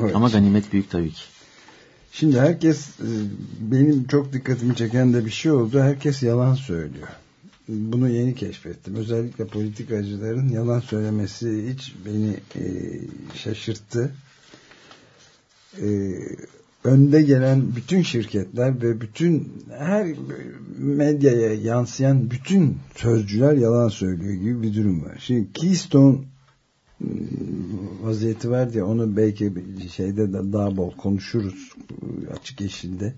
Evet. Ama ganimet büyük tabii ki. Şimdi herkes e, benim çok dikkatimi çeken de bir şey oldu. Herkes yalan söylüyor. Bunu yeni keşfettim. Özellikle politikacıların yalan söylemesi hiç beni e, şaşırttı. E, önde gelen bütün şirketler ve bütün her medyaya yansıyan bütün sözcüler yalan söylüyor gibi bir durum var. Şimdi Keystone ıı, vaziyeti var diye onu belki şeyde de daha bol konuşuruz açık yeşilde.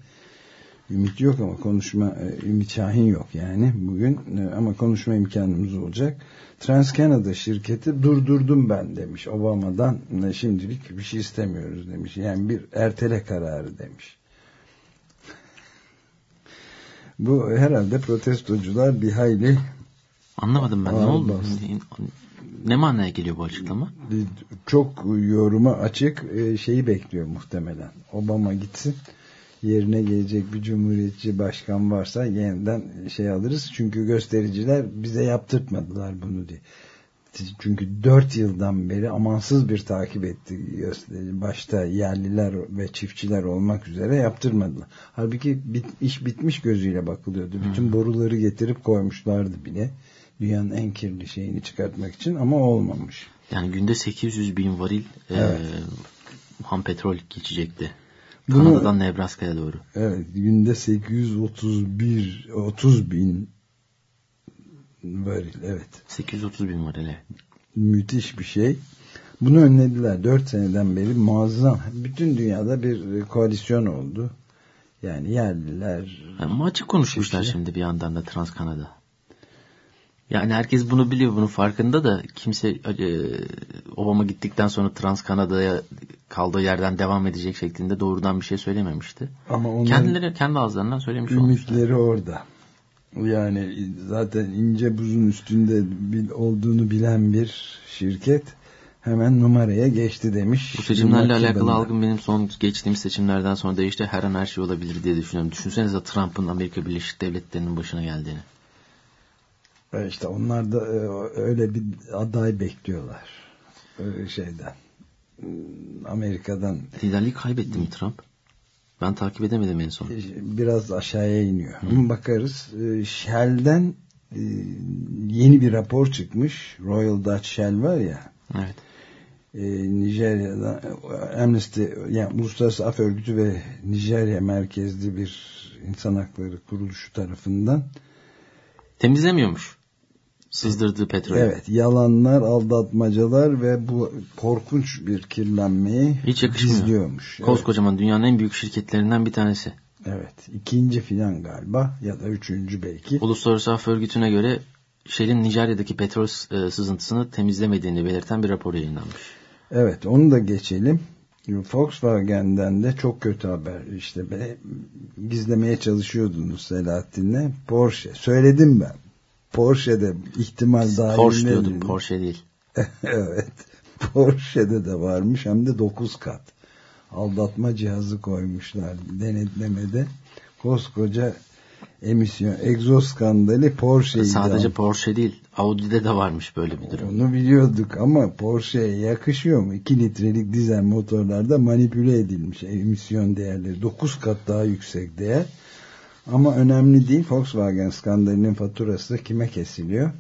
Ümit yok ama konuşma e, Ümit Şahin yok yani bugün E, ama konuşma imkanımız olacak. TransCanada şirketi durdurdum ben demiş Obama'dan e, şimdilik bir şey istemiyoruz demiş. Yani bir ertele kararı demiş. Bu herhalde protestocular bir hayli Anlamadım ben. Ne oldu? Ne manaya geliyor bu açıklama? çok yoruma açık şeyi bekliyor muhtemelen. Obama gitsin yerine gelecek bir cumhuriyetçi başkan varsa yeniden şey alırız. Çünkü göstericiler bize yaptırtmadılar bunu diye. Çünkü dört yıldan beri amansız bir takip etti. Başta yerliler ve çiftçiler olmak üzere yaptırmadılar. Halbuki bit, iş bitmiş gözüyle bakılıyordu. Bütün boruları getirip koymuşlardı bile. Dünyanın en kirli şeyini çıkartmak için ama olmamış. Yani günde 800 bin varil Evet. e, ham petrol geçecekti. Bunu- Kanada'dan Nebraska'ya doğru. Evet günde 831 30 bin varil evet 830 bin varil. evet. müthiş bir şey. Bunu önlediler 4 seneden beri muazzam. Bütün dünyada bir koalisyon oldu. Yani yerliler Ama açık konuşmuşlar Çiftçi. şimdi bir yandan da Trans Kanada. Yani herkes bunu biliyor, bunun farkında da kimse e, Obama gittikten sonra Trans Kanada'ya kaldığı yerden devam edecek şeklinde doğrudan bir şey söylememişti. ama Kendileri kendi ağızlarından söylemiş olmuşlar. ümitleri orada. Yani zaten ince buzun üstünde olduğunu bilen bir şirket hemen numaraya geçti demiş. Bu seçimlerle alakalı algım benim son geçtiğimiz seçimlerden sonra değişti. Her an her şey olabilir diye düşünüyorum. Düşünsenize Trump'ın Amerika Birleşik Devletleri'nin başına geldiğini. E İşte onlar da e, öyle bir aday bekliyorlar. Öyle şeyden. Amerika'dan Liderliği kaybetti mi Trump? Ben takip edemedim en son. e, biraz aşağıya iniyor. Ama bakarız. Shell'den yeni bir rapor çıkmış. Royal Dutch Shell var ya. Evet. Nijerya'da Amnesty yani Uluslararası Af Örgütü ve Nijerya merkezli bir insan hakları kuruluşu tarafından Temizlemiyormuş. Sızdırdığı petrolü. evet yalanlar, aldatmacalar ve bu korkunç bir kirlenmeyi Hiç yakışmıyor. gizliyormuş. Evet, Koskocaman dünyanın en büyük şirketlerinden bir tanesi. evet. ikinci filan galiba ya da üçüncü belki. Uluslararası Af Örgütü'ne göre Shell'in Nijerya'daki petrol e, sızıntısını temizlemediğini belirten bir rapor yayınlanmış. Evet onu da geçelim. Volkswagen'den de çok kötü haber işte be, gizlemeye çalışıyordunuz Selahattin'le Porsche söyledim ben Porsche'de ihtimal dahilinde Porsche diyorduk dedim. Porsche değil. evet Porsche'de de varmış hem de 9 kat aldatma cihazı koymuşlar denetlemede koskoca emisyon egzoz skandalı Porsche'yi Sadece de- Porsche değil Audi'de de varmış böyle bir durum. onu biliyorduk ama Porsche'ye yakışıyor mu? 2 litrelik dizel motorlarda manipüle edilmiş emisyon değerleri. 9 kat daha yüksek değer. Ama önemli değil. Volkswagen skandalinin faturası kime kesiliyor?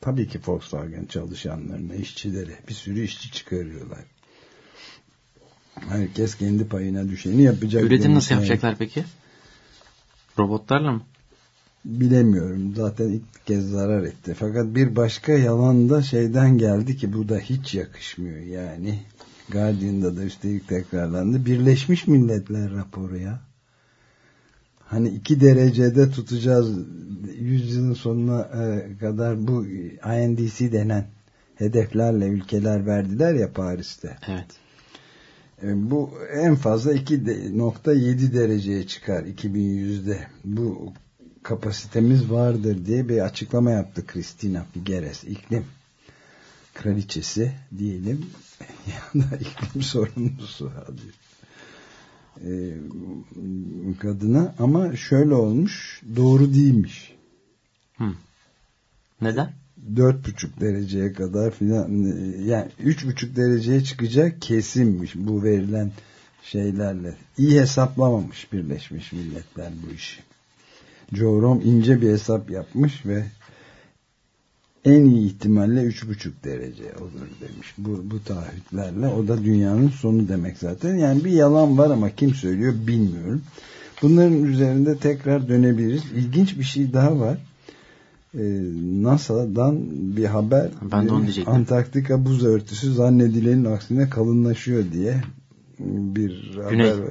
Tabii ki Volkswagen çalışanlarına, işçilere. Bir sürü işçi çıkarıyorlar. Herkes kendi payına düşeni yapacak. Üretim nasıl yani. yapacaklar peki? Robotlarla mı? Bilemiyorum. Zaten ilk kez zarar etti. Fakat bir başka yalan da şeyden geldi ki bu da hiç yakışmıyor. Yani Guardian'da da üstelik tekrarlandı. Birleşmiş Milletler raporu ya. Hani iki derecede tutacağız yüzyılın sonuna e, kadar bu INDC denen hedeflerle ülkeler verdiler ya Paris'te. Evet. E, Bu en fazla 2.7 dereceye çıkar 2100'de. Bu kapasitemiz vardır diye bir açıklama yaptı Christina Figueres iklim kraliçesi diyelim ya da iklim sorumlusu hadi. E, kadına ama şöyle olmuş doğru değilmiş. Neden? dört buçuk dereceye kadar filan yani üç buçuk dereceye çıkacak kesinmiş bu verilen şeylerle. İyi hesaplamamış Birleşmiş Milletler bu işi. Joe Rom ince bir hesap yapmış ve en iyi ihtimalle üç buçuk derece olur demiş. Bu, bu taahhütlerle o da dünyanın sonu demek zaten. Yani bir yalan var ama kim söylüyor bilmiyorum. Bunların üzerinde tekrar dönebiliriz. İlginç bir şey daha var. Ee, NASA'dan bir haber Ben de onu diyecektim. Antarktika buz örtüsü zannedilenin aksine kalınlaşıyor diye bir Güney. haber.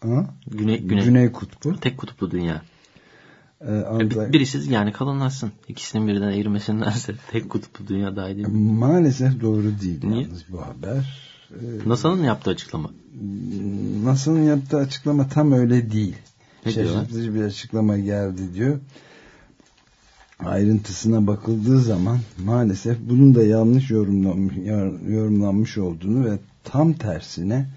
Ha? Güney, güney. Güney kutbu. Tek kutuplu dünya. Ee, Birisi yani kalınlaşsın. İkisinin birden eğirmesindense tek kutuplu dünya daha iyi? Maalesef doğru değil Niye? yalnız bu haber. Ee, NASA'nın yaptığı açıklama. NASA'nın yaptığı açıklama tam öyle değil. Ne şaşırtıcı bir açıklama geldi diyor. Ayrıntısına bakıldığı zaman maalesef bunun da yanlış yorumlanmış, yorumlanmış olduğunu ve tam tersine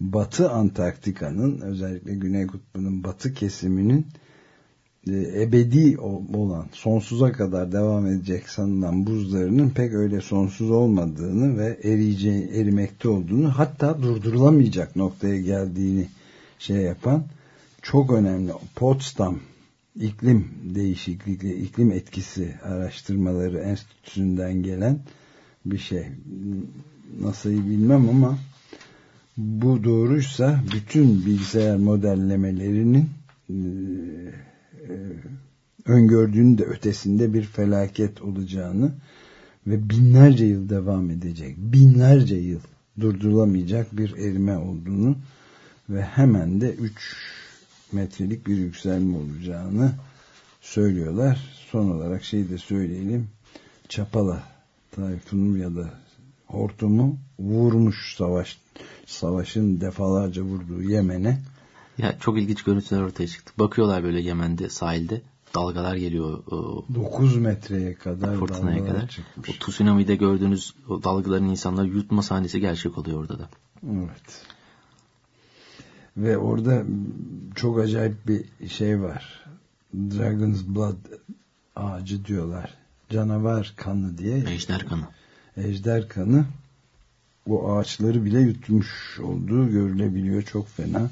Batı Antarktika'nın özellikle Güney Kutbu'nun batı kesiminin ebedi olan sonsuza kadar devam edecek sanılan buzlarının pek öyle sonsuz olmadığını ve eriyeceği, erimekte olduğunu hatta durdurulamayacak noktaya geldiğini şey yapan çok önemli Potsdam iklim değişikliği, iklim etkisi araştırmaları enstitüsünden gelen bir şey. Nasıl bilmem ama bu doğruysa bütün bilgisayar modellemelerinin e, e, öngördüğünün de ötesinde bir felaket olacağını ve binlerce yıl devam edecek, binlerce yıl durdurulamayacak bir erime olduğunu ve hemen de 3 metrelik bir yükselme olacağını söylüyorlar. Son olarak şey de söyleyelim. Çapala tayfunu ya da hortumu vurmuş savaş savaşın defalarca vurduğu Yemen'e. Ya çok ilginç görüntüler ortaya çıktı. Bakıyorlar böyle Yemen'de sahilde dalgalar geliyor. 9 metreye kadar fırtınaya kadar. Çıkmış. O tsunami'de gördüğünüz o dalgaların insanları yutma sahnesi gerçek oluyor orada da. Evet. Ve orada çok acayip bir şey var. Dragon's Blood ağacı diyorlar. Canavar kanı diye. Ejder kanı. Ejder kanı bu ağaçları bile yutmuş olduğu görülebiliyor. Çok fena.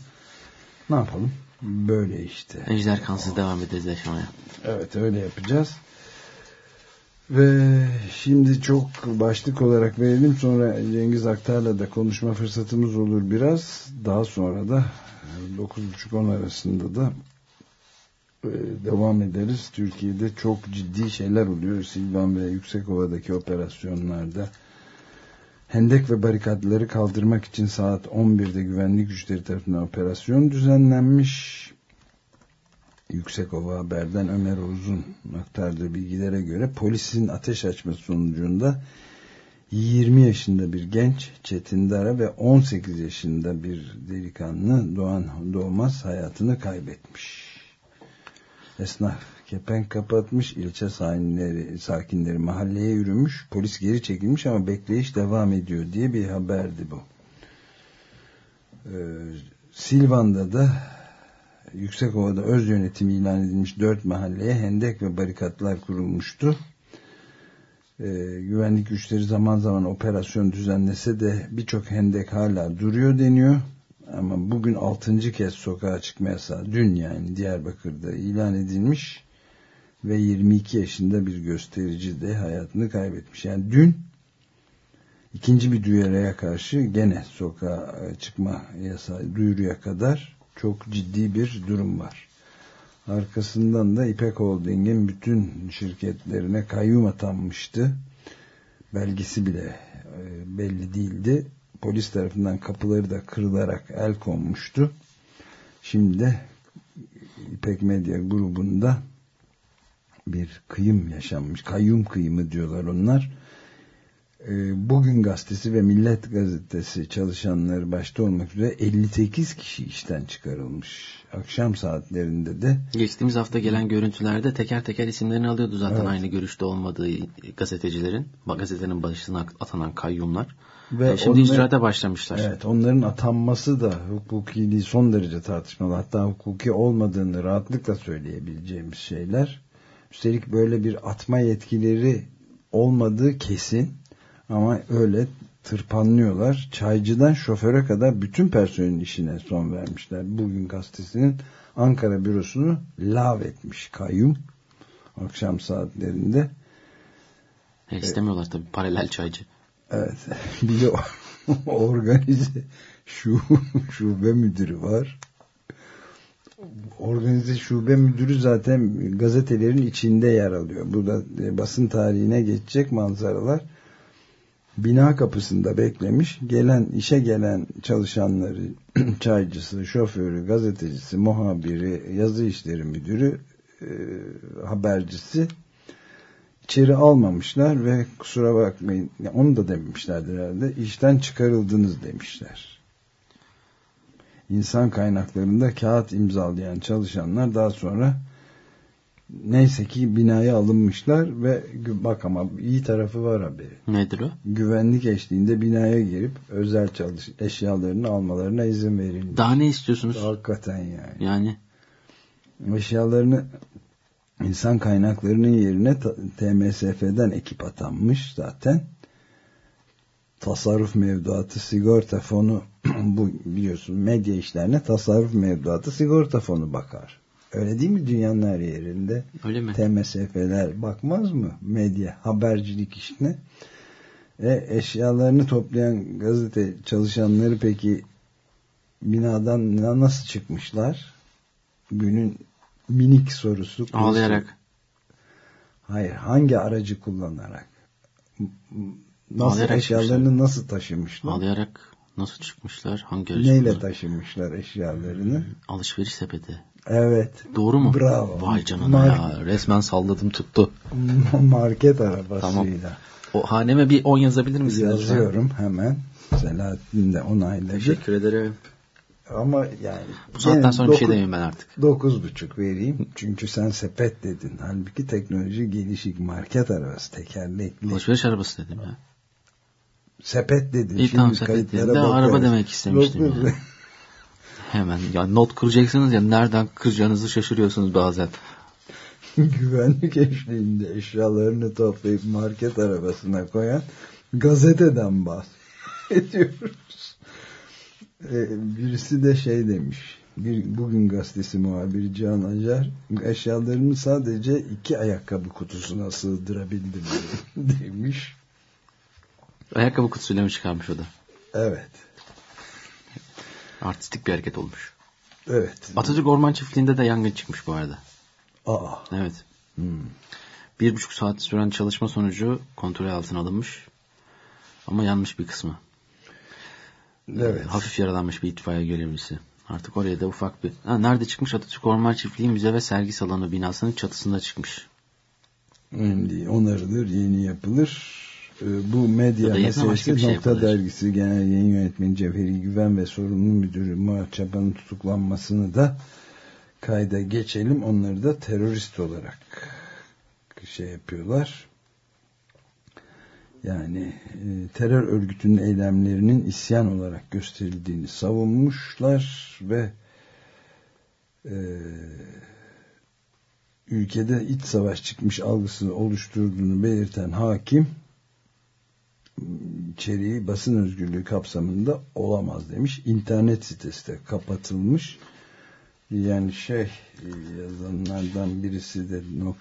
Ne yapalım? Böyle işte. Ejder kansız devam edeceğiz yaşamaya. Evet öyle yapacağız. Ve şimdi çok başlık olarak verelim. Sonra Cengiz Aktar'la da konuşma fırsatımız olur biraz. Daha sonra da 9.30-10 arasında da e, devam ederiz. Türkiye'de çok ciddi şeyler oluyor. Silvan ve Yüksekova'daki operasyonlarda hendek ve barikatları kaldırmak için saat 11'de güvenlik güçleri tarafından operasyon düzenlenmiş. Yüksekova Haber'den Ömer Uzun aktardığı bilgilere göre polisin ateş açması sonucunda 20 yaşında bir genç Çetin Dara ve 18 yaşında bir delikanlı Doğan Doğmaz hayatını kaybetmiş. Esnaf kepenk kapatmış, ilçe sakinleri, sakinleri mahalleye yürümüş, polis geri çekilmiş ama bekleyiş devam ediyor diye bir haberdi bu. Ee, Silvan'da da Yüksekova'da öz yönetimi ilan edilmiş dört mahalleye hendek ve barikatlar kurulmuştu. Ee, güvenlik güçleri zaman zaman operasyon düzenlese de birçok hendek hala duruyor deniyor. Ama bugün altıncı kez sokağa çıkma yasağı dün yani Diyarbakır'da ilan edilmiş ve 22 yaşında bir gösterici de hayatını kaybetmiş. Yani dün ikinci bir duyarıya karşı gene sokağa çıkma yasağı duyuruya kadar çok ciddi bir durum var. Arkasından da İpek Holding'in bütün şirketlerine kayyum atanmıştı. Belgesi bile e, belli değildi. Polis tarafından kapıları da kırılarak el konmuştu. Şimdi de İpek Medya grubunda bir kıyım yaşanmış. Kayyum kıyımı diyorlar onlar. Ee, Bugün gazetesi ve Millet gazetesi çalışanları başta olmak üzere 58 kişi işten çıkarılmış. Akşam saatlerinde de geçtiğimiz hafta gelen görüntülerde teker teker isimlerini alıyordu zaten Evet. aynı görüşte olmadığı gazetecilerin, gazetenin başına atanan kayyumlar. ve Şimdi onlar- icraata başlamışlar. Evet, onların atanması da hukukiliği son derece tartışmalı. Hatta hukuki olmadığını rahatlıkla söyleyebileceğimiz şeyler. Üstelik böyle bir atma yetkileri olmadığı kesin ama öyle tırpanlıyorlar. Çaycıdan şoföre kadar bütün personelin işine son vermişler. Bugün gazetesinin Ankara bürosunu lav etmiş kayyum akşam saatlerinde. E, istemiyorlar tabii paralel çaycı. Evet. Bir de organize şu şube müdürü var. Organize şube müdürü zaten gazetelerin içinde yer alıyor. Burada e, basın tarihine geçecek manzaralar. Bina kapısında beklemiş. Gelen işe gelen çalışanları, çaycısı, şoförü, gazetecisi, muhabiri, yazı işleri müdürü, e, habercisi içeri almamışlar ve kusura bakmayın onu da dememişlerdir herhalde işten çıkarıldınız demişler. İnsan kaynaklarında kağıt imzalayan çalışanlar daha sonra neyse ki binaya alınmışlar ve bak ama iyi tarafı var haberi. Nedir o? Güvenlik eşliğinde binaya girip özel çalış eşyalarını almalarına izin verilmiş. Daha ne istiyorsunuz? Hakikaten yani. Yani Eşyalarını insan kaynaklarının yerine TMSF'den ekip atanmış zaten. Tasarruf mevduatı sigorta fonu bu biliyorsun medya işlerine tasarruf mevduatı sigorta fonu bakar. Öyle değil mi dünyanın her yerinde? Öyle mi? TMSF'ler bakmaz mı medya habercilik işine? E, eşyalarını toplayan gazete çalışanları peki binadan nasıl çıkmışlar? Günün minik sorusu. Ağlayarak. Hayır. Hangi aracı kullanarak? Nasıl Ağlayarak eşyalarını çıkmışlar. nasıl taşımışlar? Ağlayarak nasıl çıkmışlar? Hangi aracı Neyle taşımışlar eşyalarını? Alışveriş sepeti. Evet. Doğru mu? Bravo. Vay canına Mar- ya. Resmen salladım tuttu. Market arabasıyla. Tamam. O haneme bir 10 yazabilir lütfen? Yazıyorum hemen. Selahattin de onayladı. Teşekkür ederim. Ama yani Bu saatten sonra bir şey demeyeyim ben artık. Dokuz buçuk vereyim. Çünkü sen sepet dedin. Halbuki teknoloji gelişik market arabası tekerlekli. Alışveriş arabası dedim ya. Sepet dedin. İyi Şimdi tamam sepet kayıtlara dedim de bakarız. araba demek istemiştim Dokuz- ya. Hemen ya not kuracaksınız ya nereden kıracağınızı şaşırıyorsunuz bazen. Güvenlik eşliğinde eşyalarını toplayıp market arabasına koyan gazeteden bahsediyoruz. Ee, birisi de şey demiş. Bir, bugün gazetesi muhabiri Can Acar eşyalarımı sadece iki ayakkabı kutusuna sığdırabildim demiş. Ayakkabı kutusuyla mı çıkarmış o da? Evet. Artistik bir hareket olmuş. Evet. Atatürk Orman Çiftliği'nde de yangın çıkmış bu arada. Aa. Evet. Hmm. Bir buçuk saat süren çalışma sonucu kontrol altına alınmış. Ama yanmış bir kısmı. Evet. Hafif yaralanmış bir itfaiye görevlisi. Artık oraya da ufak bir... Ha, nerede çıkmış? Atatürk Orman Çiftliği Müze ve Sergi Salonu binasının çatısında çıkmış. Önemli değil. Onarılır, yeni yapılır. Ee, Bu medya meselesi bir şey Nokta yapılır. Dergisi Genel Yayın Yönetmeni Cevheri Güven ve Sorumlu Müdürü Murat Çapan'ın tutuklanmasını da kayda geçelim. Onları da terörist olarak şey yapıyorlar. Yani e, terör örgütünün eylemlerinin isyan olarak gösterildiğini savunmuşlar ve e, ülkede iç savaş çıkmış algısını oluşturduğunu belirten hakim içeriği basın özgürlüğü kapsamında olamaz demiş. İnternet sitesi de kapatılmış. Yani şey yazanlardan birisi de nok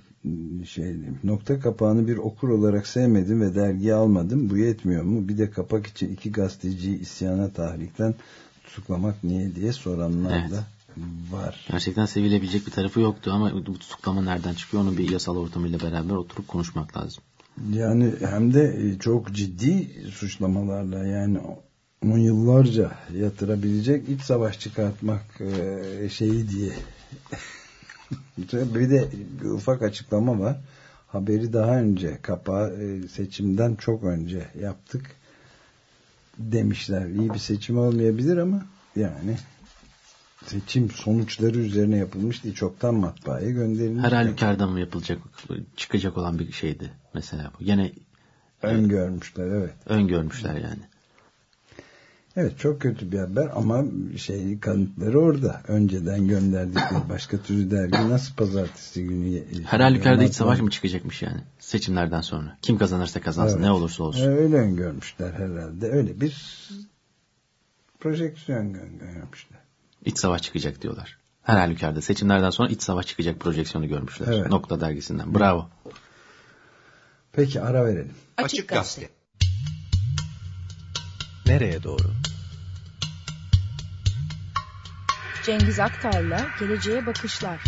şey demiş, nokta kapağını bir okur olarak sevmedim ve dergiye almadım. Bu yetmiyor mu? Bir de kapak için iki gazeteciyi isyana tahrikten tutuklamak niye diye soranlar Evet. da var. Gerçekten sevilebilecek bir tarafı yoktu ama bu tutuklama nereden çıkıyor onu bir yasal ortamıyla beraber oturup konuşmak lazım. Yani hem de e, çok ciddi suçlamalarla yani on yıllarca yatırabilecek iç savaş çıkartmak e, şeyi diye. bir de ufak açıklama var. Haberi daha önce kapağı e, seçimden çok önce yaptık demişler. İyi bir seçim olmayabilir ama yani seçim sonuçları üzerine yapılmış değil. Çoktan matbaaya gönderilmiş. Her halükarda mı yapılacak, çıkacak olan bir şeydi mesela bu. Gene Öngörmüşler evet. öngörmüşler yani. Evet çok kötü bir haber ama şey kanıtları orada. Önceden gönderdikleri başka türlü dergi nasıl pazartesi günü ye- Her halükarda iç savaş mı çıkacakmış yani seçimlerden sonra? Kim kazanırsa kazansın Evet. ne olursa olsun. E, Öyle öngörmüşler herhalde. Öyle bir projeksiyon öngörmüşler. İç savaş çıkacak diyorlar. Her halükarda seçimlerden sonra iç savaş çıkacak projeksiyonu görmüşler. Evet. Nokta dergisinden. Bravo. Peki ara verelim. Açık Gazete. Nereye doğru? Cengiz Aktar'la Geleceğe Bakışlar.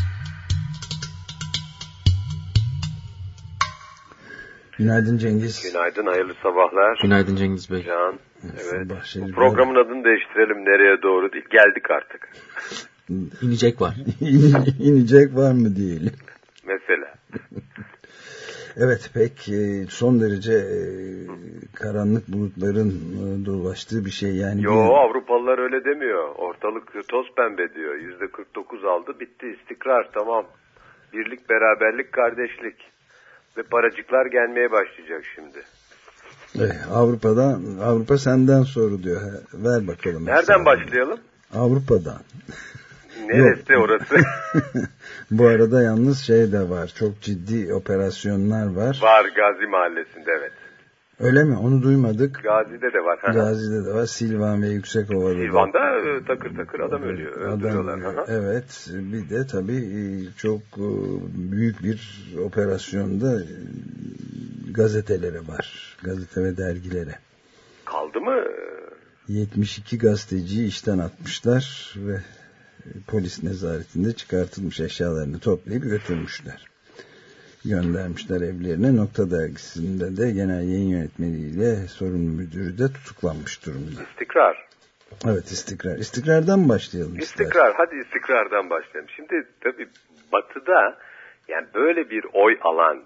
Günaydın Cengiz. Günaydın, hayırlı sabahlar. Günaydın Cengiz Bey. Can. Evet, şey- Bu programın adını değiştirelim nereye doğru değil. Geldik artık. İnecek var. İnecek var mı diyelim. Mesela. Evet pek son derece e, karanlık bulutların e, dolaştığı bir şey yani. Yo bir- Avrupalılar öyle demiyor. Ortalık toz pembe diyor. Yüzde 49 aldı bitti istikrar tamam. Birlik, beraberlik, kardeşlik. Ve paracıklar gelmeye başlayacak şimdi. Avrupa'dan Avrupa senden soruluyor. He, Ver bakalım. Nereden mesela. başlayalım? Avrupa'dan. Neresi orası? Bu arada yalnız şey de var. Çok ciddi operasyonlar var. var Gazi Mahallesi'nde evet. Öyle mi? Onu duymadık. Gazi'de de var. Gazi'de de var. Silvan ve Yüksekova'da da. Silvan'da e, takır takır adam ölüyor. Öldürüyorlar. Adam, evet bir de tabii e, çok e, büyük bir operasyonda gazetelere var. Gazete ve dergilere. Kaldı mı? 72 gazeteciyi işten atmışlar ve polis nezaretinde çıkartılmış eşyalarını toplayıp götürmüşler. Göndermişler evlerine. Nokta dergisinde de genel yayın yönetmeniyle sorumlu müdürü de tutuklanmış durumda. İstikrar. Evet istikrar. İstikrardan başlayalım. ister. İstikrar. Hadi istikrardan başlayalım. Şimdi tabii batıda yani böyle bir oy alan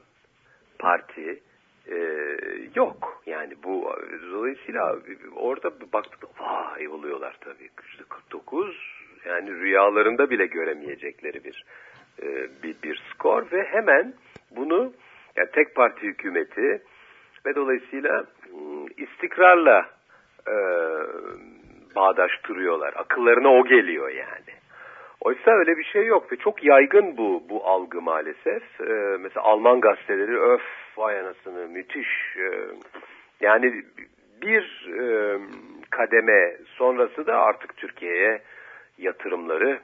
parti e, yok. Yani bu dolayısıyla orada baktık vay oluyorlar tabii. Yüzde 49 yani rüyalarında bile göremeyecekleri bir e, bir, bir skor ve hemen bunu yani tek parti hükümeti ve dolayısıyla ım, istikrarla e, bağdaştırıyorlar. Akıllarına o geliyor yani. Oysa öyle bir şey yok ve çok yaygın bu bu algı maalesef. Ee, mesela Alman gazeteleri öf vay anasını müthiş. Ee, yani bir e, kademe sonrası da artık Türkiye'ye yatırımları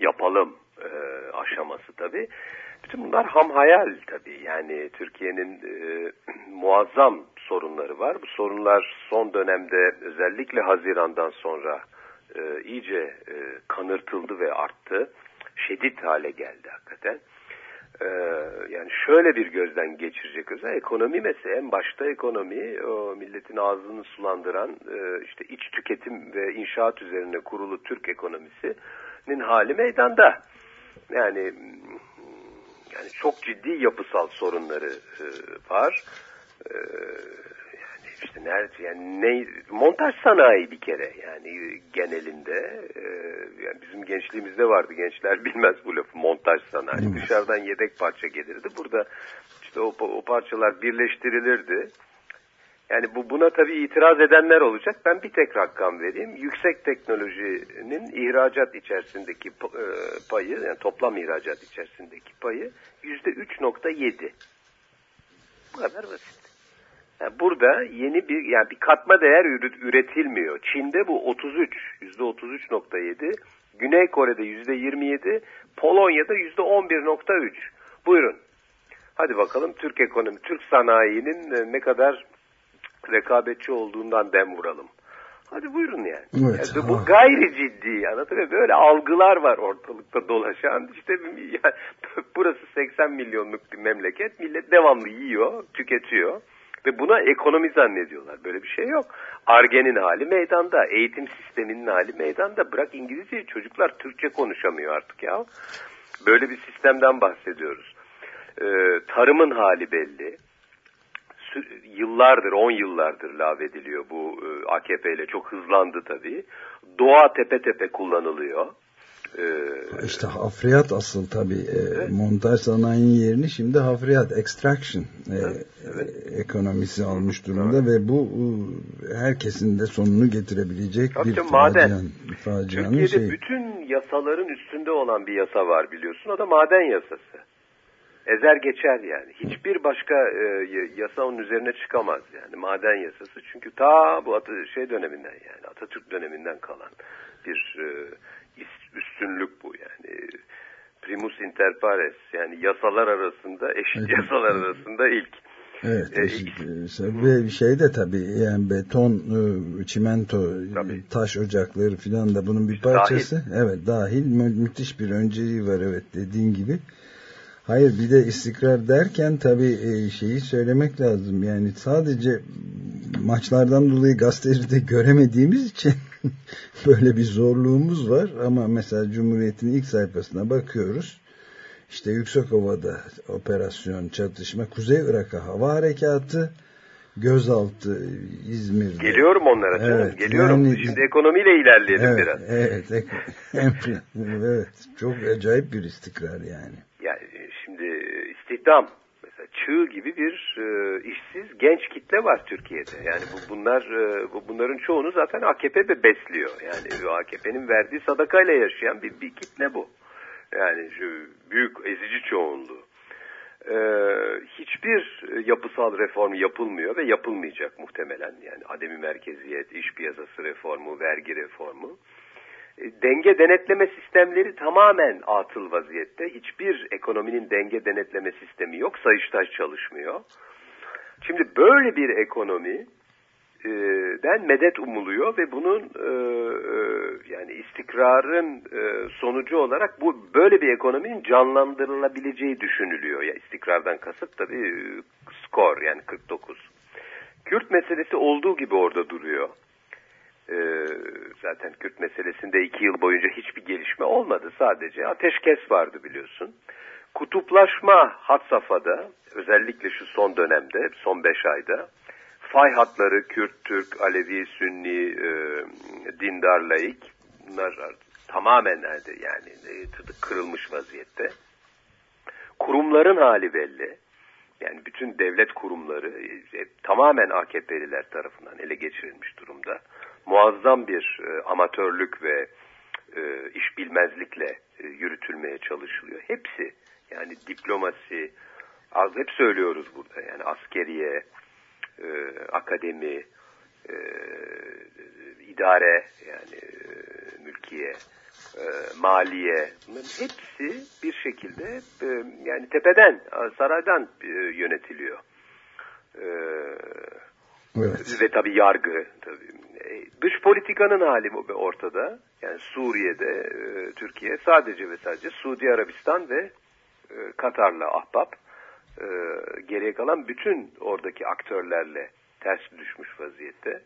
yapalım e, aşaması tabii. Bütün bunlar ham hayal tabii. Yani Türkiye'nin e, muazzam sorunları var. Bu sorunlar son dönemde özellikle Haziran'dan sonra e, iyice e, kanırtıldı ve arttı. Şiddet hale geldi hakikaten. E, yani şöyle bir gözden geçirecek olsa ekonomi mesela en başta ekonomi o milletin ağzını sulandıran e, işte iç tüketim ve inşaat üzerine kurulu Türk ekonomisinin hali meydanda. Yani yani çok ciddi yapısal sorunları e, var. E, yani işte nerede yani ne montaj sanayi bir kere yani genelinde e, yani bizim gençliğimizde vardı. Gençler bilmez bu lafı montaj sanayi. Dışarıdan yedek parça gelirdi. Burada işte o, o parçalar birleştirilirdi yani bu buna tabii itiraz edenler olacak. Ben bir tek rakam vereyim. Yüksek teknolojinin ihracat içerisindeki e, payı, yani toplam ihracat içerisindeki payı yüzde 3.7. Bu kadar basit. Yani burada yeni bir yani bir katma değer üret- üretilmiyor. Çin'de bu 33, yüzde 33.7. Güney Kore'de yüzde 27, Polonya'da yüzde 11.3. Buyurun. Hadi bakalım Türk ekonomi, Türk sanayinin e, ne kadar rekabetçi olduğundan dem vuralım. Hadi buyurun yani. Evet, Yani bu ha. gayri ciddi anlatabiliyor? Böyle algılar var ortalıkta dolaşan. İşte yani, burası 80 milyonluk bir memleket. Millet devamlı yiyor, tüketiyor. Ve buna ekonomi zannediyorlar. Böyle bir şey yok. Arge'nin hali meydanda. Eğitim sisteminin hali meydanda. Bırak İngilizceyi çocuklar Türkçe konuşamıyor artık ya. Böyle bir sistemden bahsediyoruz. Ee, tarımın hali belli yıllardır, 10 yıllardır lağvediliyor bu e, AKP ile çok hızlandı tabii. Doğa tepe tepe kullanılıyor. Ee, İşte hafriyat asıl tabii e, montaj sanayinin yerini şimdi hafriyat extraction e, e, ekonomisi almış durumda ve bu e, herkesin de sonunu getirebilecek Tabii bir facian, facianın Türkiye'de şeyi. bütün yasaların üstünde olan bir yasa var biliyorsun. O da maden yasası. Ezer geçer yani. Hiçbir başka e, yasa onun üzerine çıkamaz yani maden yasası. Çünkü ta bu Atı, şey döneminden yani Atatürk döneminden kalan bir e, üstünlük bu yani. Primus inter pares yani yasalar arasında eşit Evet. yasalar arasında ilk. Evet, E, eşit, e, ve bir şey de tabii yani beton, e, çimento, Tabii. taş ocakları filan da bunun bir Dahil. parçası. Evet dahil mü- müthiş bir önceliği var evet dediğin gibi. Hayır bir de istikrar derken tabii e, şeyi söylemek lazım. Yani sadece maçlardan dolayı gazeteleri de göremediğimiz için böyle bir zorluğumuz var. Ama mesela Cumhuriyet'in ilk sayfasına bakıyoruz. İşte Yüksekova'da operasyon çatışma, Kuzey Irak'a hava harekatı, gözaltı İzmir'de. Geliyorum onlara canım. Evet, Geliyorum. yani- Şimdi ekonomiyle ilerleyelim Evet, biraz. evet, evet, çok acayip bir istikrar yani. Yani şimdi istihdam mesela çığ gibi bir e, işsiz genç kitle var Türkiye'de. Yani bu bunlar e, bu bunların çoğunu zaten AKP de besliyor. Yani AKP'nin verdiği sadakayla yaşayan bir, bir kitle bu. Yani şu büyük ezici çoğunluğu. E, hiçbir yapısal reform yapılmıyor ve yapılmayacak muhtemelen. Yani ademi merkeziyet, iş piyasası reformu, vergi reformu. E, denge denetleme sistemleri tamamen atıl vaziyette. Hiçbir ekonominin denge denetleme sistemi yok. Sayıştay çalışmıyor. Şimdi böyle bir ekonomi e, den medet umuluyor ve bunun e, e, yani istikrarın e, sonucu olarak bu böyle bir ekonominin canlandırılabileceği düşünülüyor. Ya istikrardan kasıt tabii e, skor yani 49. Kürt meselesi olduğu gibi orada duruyor. Ee, zaten Kürt meselesinde iki yıl boyunca hiçbir gelişme olmadı. Sadece ateşkes vardı biliyorsun. Kutuplaşma had safhada özellikle şu son dönemde son beş ayda fay hatları Kürt, Türk, Alevi, Sünni, e, dindar, laik bunlar tamamen nerede yani e, kırılmış vaziyette. Kurumların hali belli. Yani bütün devlet kurumları e, tamamen AKP'liler tarafından ele geçirilmiş durumda. Muazzam bir e, amatörlük ve e, iş bilmezlikle e, yürütülmeye çalışılıyor. Hepsi yani diplomasi, az hep söylüyoruz burada yani askeriye, e, akademi, e, idare yani e, mülkiye, e, maliye bunların hepsi bir şekilde e, yani tepeden saraydan e, yönetiliyor. E, Evet. ve tabii yargı tabii. E, dış politikanın hali ortada. Yani Suriye'de e, Türkiye sadece ve sadece Suudi Arabistan ve e, Katar'la ahbap geriye kalan bütün oradaki aktörlerle ters düşmüş vaziyette.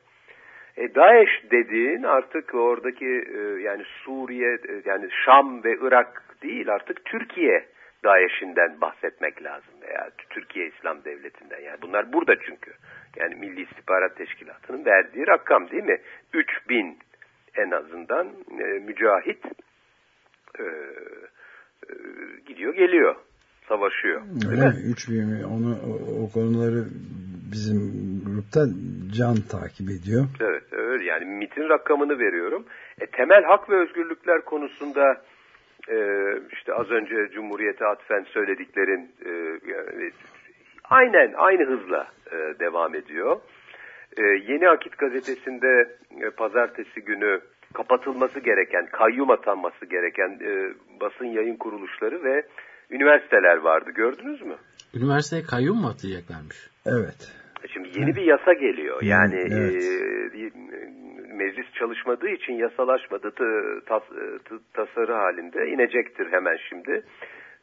E, DAEŞ dediğin artık oradaki yani Suriye yani Şam ve Irak değil artık Türkiye DAEŞ'inden bahsetmek lazım veya Türkiye İslam Devleti'nden yani bunlar burada çünkü yani Milli İstihbarat Teşkilatı'nın verdiği rakam değil mi 3000 en azından e, mücahit e, e, gidiyor geliyor savaşıyor. Öyle mi? Üç bin, onu, o, o konuları bizim grupta Can takip ediyor. Evet, öyle yani MIT'in rakamını veriyorum. E, temel hak ve özgürlükler konusunda e, işte az önce Cumhuriyet'e atfen söylediklerin e, yani, aynen aynı hızla e, devam ediyor. E, Yeni Akit gazetesinde e, pazartesi günü kapatılması gereken, kayyum atanması gereken e, basın yayın kuruluşları ve üniversiteler vardı. Gördünüz mü? Üniversiteye kayyum mu atayacaklarmış? Evet. Şimdi yeni bir yasa geliyor. Yani Evet. e, meclis çalışmadığı için yasalaşmadı. Tas- t- tasarı halinde inecektir hemen şimdi.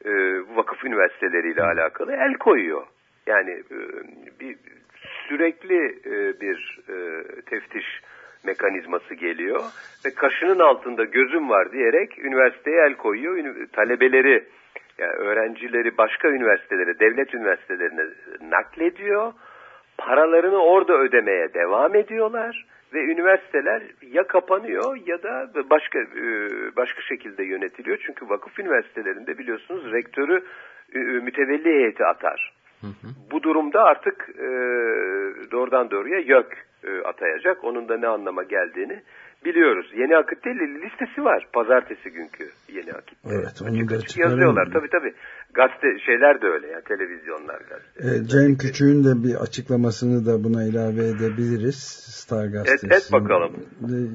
E, vakıf üniversiteleriyle alakalı el koyuyor. Yani e, bir sürekli e, bir e, teftiş mekanizması geliyor ve kaşının altında gözüm var diyerek üniversiteye el koyuyor. Talebeleri yani öğrencileri başka üniversitelere, devlet üniversitelerine naklediyor. Paralarını orada ödemeye devam ediyorlar ve üniversiteler ya kapanıyor ya da başka e, başka şekilde yönetiliyor. Çünkü vakıf üniversitelerinde biliyorsunuz rektörü e, mütevelli heyeti atar. Bu durumda artık e, doğrudan doğruya YÖK e, atayacak. Onun da ne anlama geldiğini biliyoruz. Yeni Akit değil listesi var. Pazartesi günkü Yeni Akit. Evet, onu açık da açık yazıyorlar. Tabii tabii. Gazete şeyler de öyle yani televizyonlar gazete. E, Cem Küçük'ün de bir açıklamasını da buna ilave edebiliriz. Star Gazetesi. et bakalım.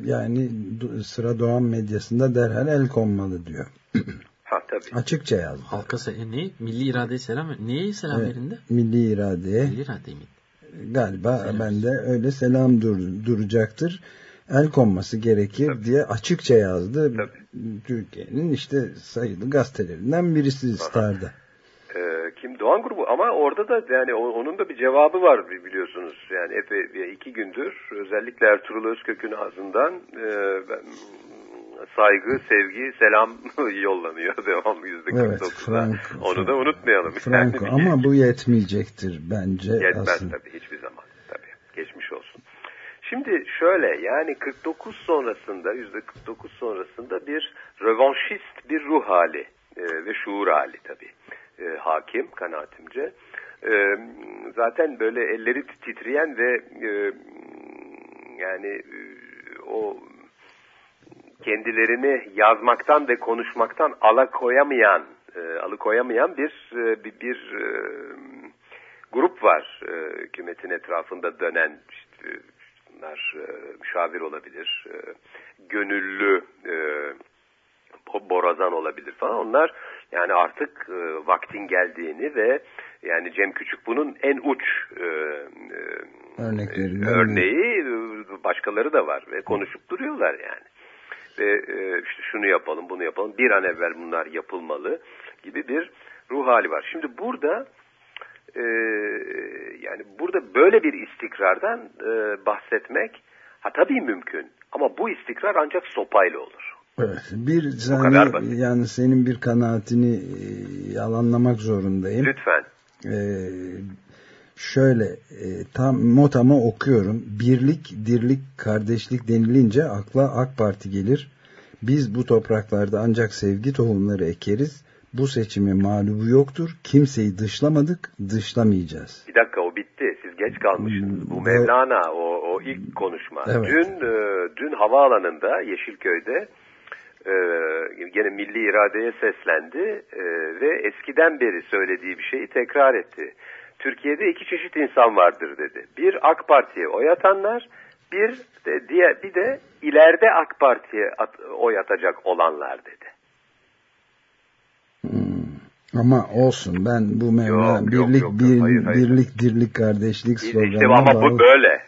Yani du- sıra Doğan medyasında derhal el konmalı diyor. Ha tabii. Açıkça yazdı. Halka e, ne? Milli iradeye selam. Neye selam Evet, verindi? milli iradeye Milli iradeye mi? galiba Selam. ben de öyle selam dur, duracaktır. El konması gerekir diye açıkça yazdı. Türkiye'nin işte sayılı gazetelerinden birisi Star'da. Ee, kim Doğan grubu ama orada da yani onun da bir cevabı var bi- biliyorsunuz. Yani epey iki gündür özellikle Ertuğrul Özkök'ün ağzından e, ben, saygı, sevgi, selam yollanıyor devam yüzde Evet, 49'a. Franco. Onu da unutmayalım. Franco Yani ama bu yetmeyecektir bence Yetmez aslında. tabii hiçbir zaman. Tabii. Geçmiş olsun. Şimdi şöyle yani 49 sonrasında yüzde 49 sonrasında bir rövanşist bir ruh hali e, ve şuur hali tabii e, hakim kanaatimce. E, zaten böyle elleri titreyen ve e, yani e, o kendilerini yazmaktan ve konuşmaktan alakoyamayan e, alıkoyamayan bir e, bir, bir e, grup var e, hükümetin etrafında dönen işte, bunlar e, müşavir olabilir, e, gönüllü e, bo- borazan olabilir falan. Onlar yani artık e, vaktin geldiğini ve yani Cem Küçük bunun en uç e, Örneklerinden örneği e, başkaları da var ve konuşup duruyorlar yani. Ve e, işte şunu yapalım, bunu yapalım, bir an evvel bunlar yapılmalı gibi bir ruh hali var. Şimdi burada e, yani burada böyle bir istikrardan e, bahsetmek ha tabii mümkün ama bu istikrar ancak sopayla olur. Evet, bir basit. yani senin bir kanaatini e, yalanlamak zorundayım. Lütfen. Ee, şöyle e, tam motama okuyorum. Birlik, dirlik, kardeşlik denilince akla AK Parti gelir. Biz bu topraklarda ancak sevgi tohumları ekeriz. Bu seçime mağlubu yoktur. Kimseyi dışlamadık, dışlamayacağız. Bir dakika o bitti. Siz geç kalmışsınız. Bu Hmm, Mevlana o, o ilk konuşma. Evet. Dün e, dün havaalanında Yeşilköy'de e, gene milli iradeye seslendi e, ve eskiden beri söylediği bir şeyi tekrar etti. Türkiye'de iki çeşit insan vardır dedi. Bir AK Parti'ye oy atanlar, bir de diğer bir de ileride AK Parti'ye at- oy atacak olanlar dedi. Ama olsun ben bu Mevla Yok, birlik yok, yok. bir, Hayır, hayır. birlik dirlik kardeşlik İşte sloganına ama bu böyle.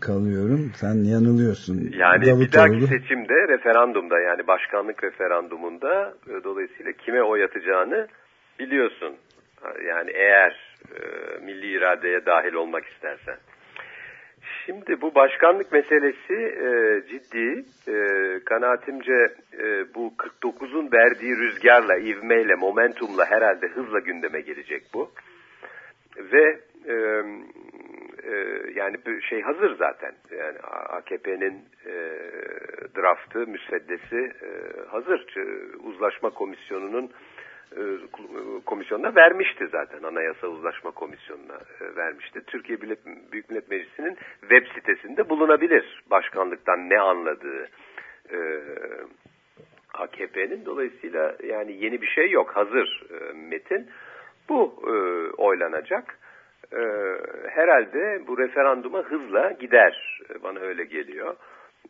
kalıyorum. Sen yanılıyorsun. Yani bir Davutoğlu. dahaki seçimde referandumda yani başkanlık referandumunda e, dolayısıyla kime oy atacağını biliyorsun. Yani eğer e, milli iradeye dahil olmak istersen. Şimdi bu başkanlık meselesi e, ciddi. E, kanaatimce e, bu 49'un verdiği rüzgarla, ivmeyle, momentumla herhalde hızla gündeme gelecek bu. Ve e, e, yani şey hazır zaten. Yani AKP'nin e, draftı, müsveddesi e, hazır. Uzlaşma Komisyonu'nun e, komisyonuna vermişti zaten. Anayasa Uzlaşma Komisyonu'na e, vermişti. Türkiye Büyük Millet Meclisi'nin web sitesinde bulunabilir. Başkanlıktan ne anladığı e, AKP'nin. Dolayısıyla yani yeni bir şey yok. Hazır e, metin. Bu e, oylanacak. E, herhalde bu referanduma hızla gider. E, Bana öyle geliyor.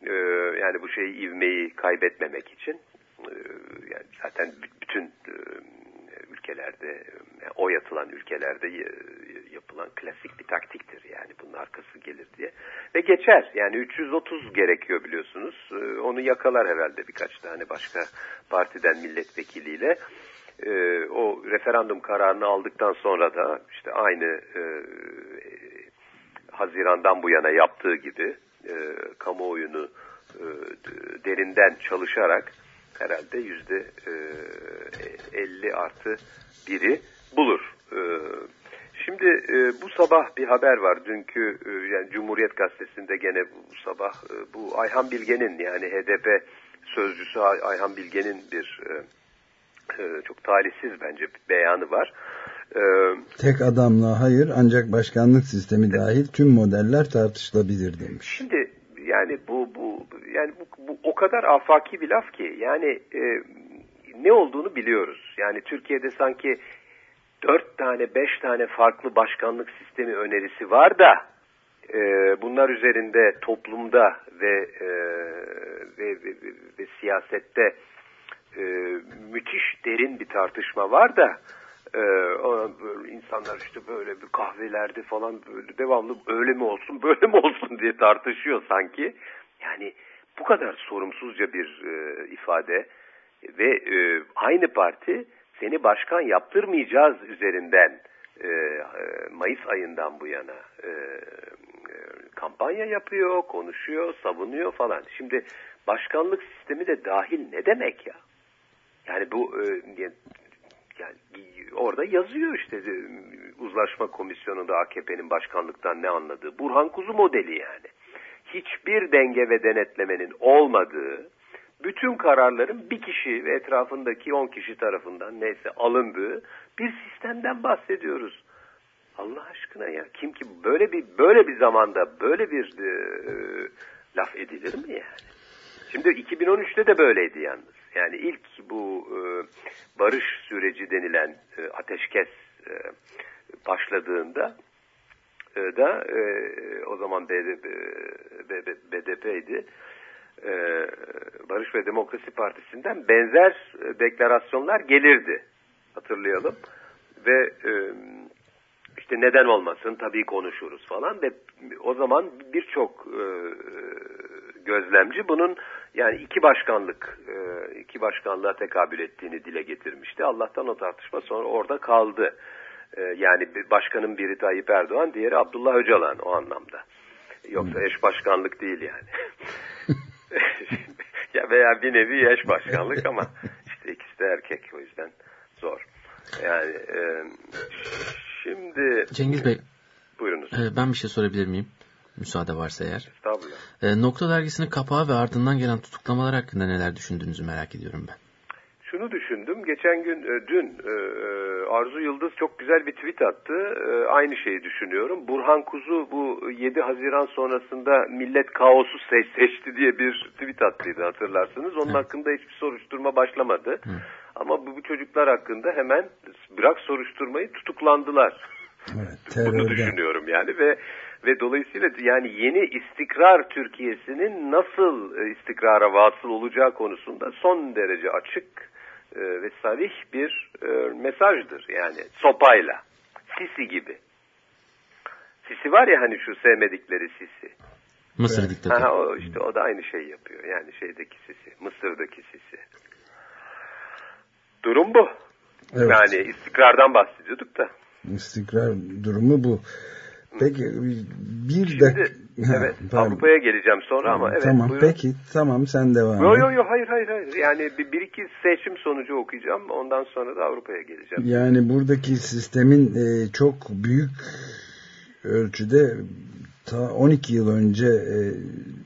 E, yani bu şeyi ivmeyi kaybetmemek için. E, yani zaten bütün e, ülkelerde, e, oy atılan ülkelerde e, yapılan klasik bir taktiktir. Yani bunun arkası gelir diye. Ve geçer. Yani 330 gerekiyor biliyorsunuz. E, Onu yakalar herhalde birkaç tane başka partiden milletvekiliyle. E, o referandum kararını aldıktan sonra da işte aynı Haziran'dan bu yana yaptığı gibi kamuoyunu derinden çalışarak herhalde yüzde e, 50 artı biri bulur. E, şimdi e, bu sabah bir haber var. Dünkü yani Cumhuriyet Gazetesi'nde gene bu sabah bu Ayhan Bilge'nin yani HDP sözcüsü Ay- Ayhan Bilge'nin bir çok talihsiz bence bir beyanı var. Tek adamla hayır ancak başkanlık sistemi dahil tüm modeller tartışılabilir demiş. Şimdi yani bu bu yani bu, bu o kadar afaki bir laf ki yani e, ne olduğunu biliyoruz. Yani Türkiye'de sanki dört tane beş tane farklı başkanlık sistemi önerisi var da e, bunlar üzerinde toplumda ve e, ve, ve, ve, ve siyasette e, müthiş derin bir tartışma var da e, o böyle insanlar işte böyle bir kahvelerde falan böyle devamlı öyle mi olsun böyle mi olsun diye tartışıyor sanki. Yani bu kadar sorumsuzca bir e, ifade ve e, aynı parti seni başkan yaptırmayacağız üzerinden e, Mayıs ayından bu yana kampanya yapıyor, konuşuyor, savunuyor falan. Şimdi başkanlık sistemi de dahil ne demek ya? Yani bu yani orada yazıyor işte e, uzlaşma komisyonunda AKP'nin başkanlıktan ne anladığı. Burhan Kuzu modeli yani. Hiçbir denge ve denetlemenin olmadığı, bütün kararların bir kişi ve etrafındaki on kişi tarafından neyse alındığı bir sistemden bahsediyoruz. Allah aşkına ya kim ki böyle bir böyle bir zamanda böyle bir e, laf edilir mi yani? Şimdi 2013'te de böyleydi yalnız. Yani ilk bu e, barış süreci denilen e, ateşkes e, başladığında e, da e, o zaman BDP, BDP'ydi. E, barış ve Demokrasi Partisi'nden benzer e, deklarasyonlar gelirdi. Hatırlayalım. Ve e, işte neden olmasın tabii konuşuruz falan ve o zaman birçok e, gözlemci bunun yani iki başkanlık e, iki başkanlığa tekabül ettiğini dile getirmişti. Allah'tan o tartışma sonra orada kaldı. E, yani başkanın biri Tayyip Erdoğan, diğeri Abdullah Öcalan o anlamda. Yoksa eş başkanlık değil yani. ya veya bir nevi eş başkanlık ama işte ikisi de erkek o yüzden zor. Yani e, şimdi Cengiz Bey buyurunuz. e, ben bir şey sorabilir miyim? Müsaade varsa eğer. Estağfurullah. E, Nokta dergisinin kapağı ve ardından gelen tutuklamalar hakkında neler düşündüğünüzü merak ediyorum ben. Şunu düşündüm. Geçen gün, e, dün e, e, Arzu Yıldız çok güzel bir tweet attı. E, aynı şeyi düşünüyorum. Burhan Kuzu bu 7 Haziran sonrasında millet kaosu seç, seçti diye bir tweet attıydı hatırlarsınız. Onun hakkında hiçbir soruşturma başlamadı. Hı. Ama bu, bu çocuklar hakkında hemen bırak soruşturmayı tutuklandılar. Evet, Bunu düşünüyorum yani ve ve dolayısıyla yani yeni istikrar Türkiye'sinin nasıl e, istikrara vasıl olacağı konusunda son derece açık e, ve sarih bir e, mesajdır. Yani sopayla, Sisi gibi. Sisi var ya hani şu sevmedikleri Sisi. Mısır Evet. diktatörü. Ha, o işte o da aynı şey yapıyor. Yani şeydeki Sisi, Mısır'daki Sisi. Durum bu. Evet. Yani istikrardan bahsediyorduk da. İstikrar durumu bu. Peki bir Şimdi, dakika. evet Avrupa'ya geleceğim sonra ama evet tamam buyurun. peki tamam sen devam Yo et. yo yo hayır hayır hayır. Yani bir, bir iki seçim sonucu okuyacağım. Ondan sonra da Avrupa'ya geleceğim. Yani buradaki sistemin e, çok büyük ölçüde ta 12 yıl önce e,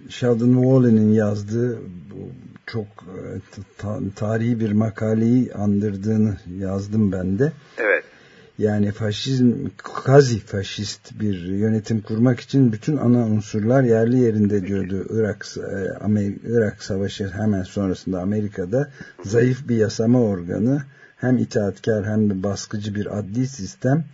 Sheldon Wallen'in yazdığı bu çok e, ta- tarihi bir makaleyi andırdığını yazdım ben de. Evet. Yani faşizm, kazi faşist bir yönetim kurmak için bütün ana unsurlar yerli yerinde diyordu. Irak, e, Irak Savaşı hemen sonrasında Amerika'da zayıf bir yasama organı, hem itaatkar hem de baskıcı bir adli sistem.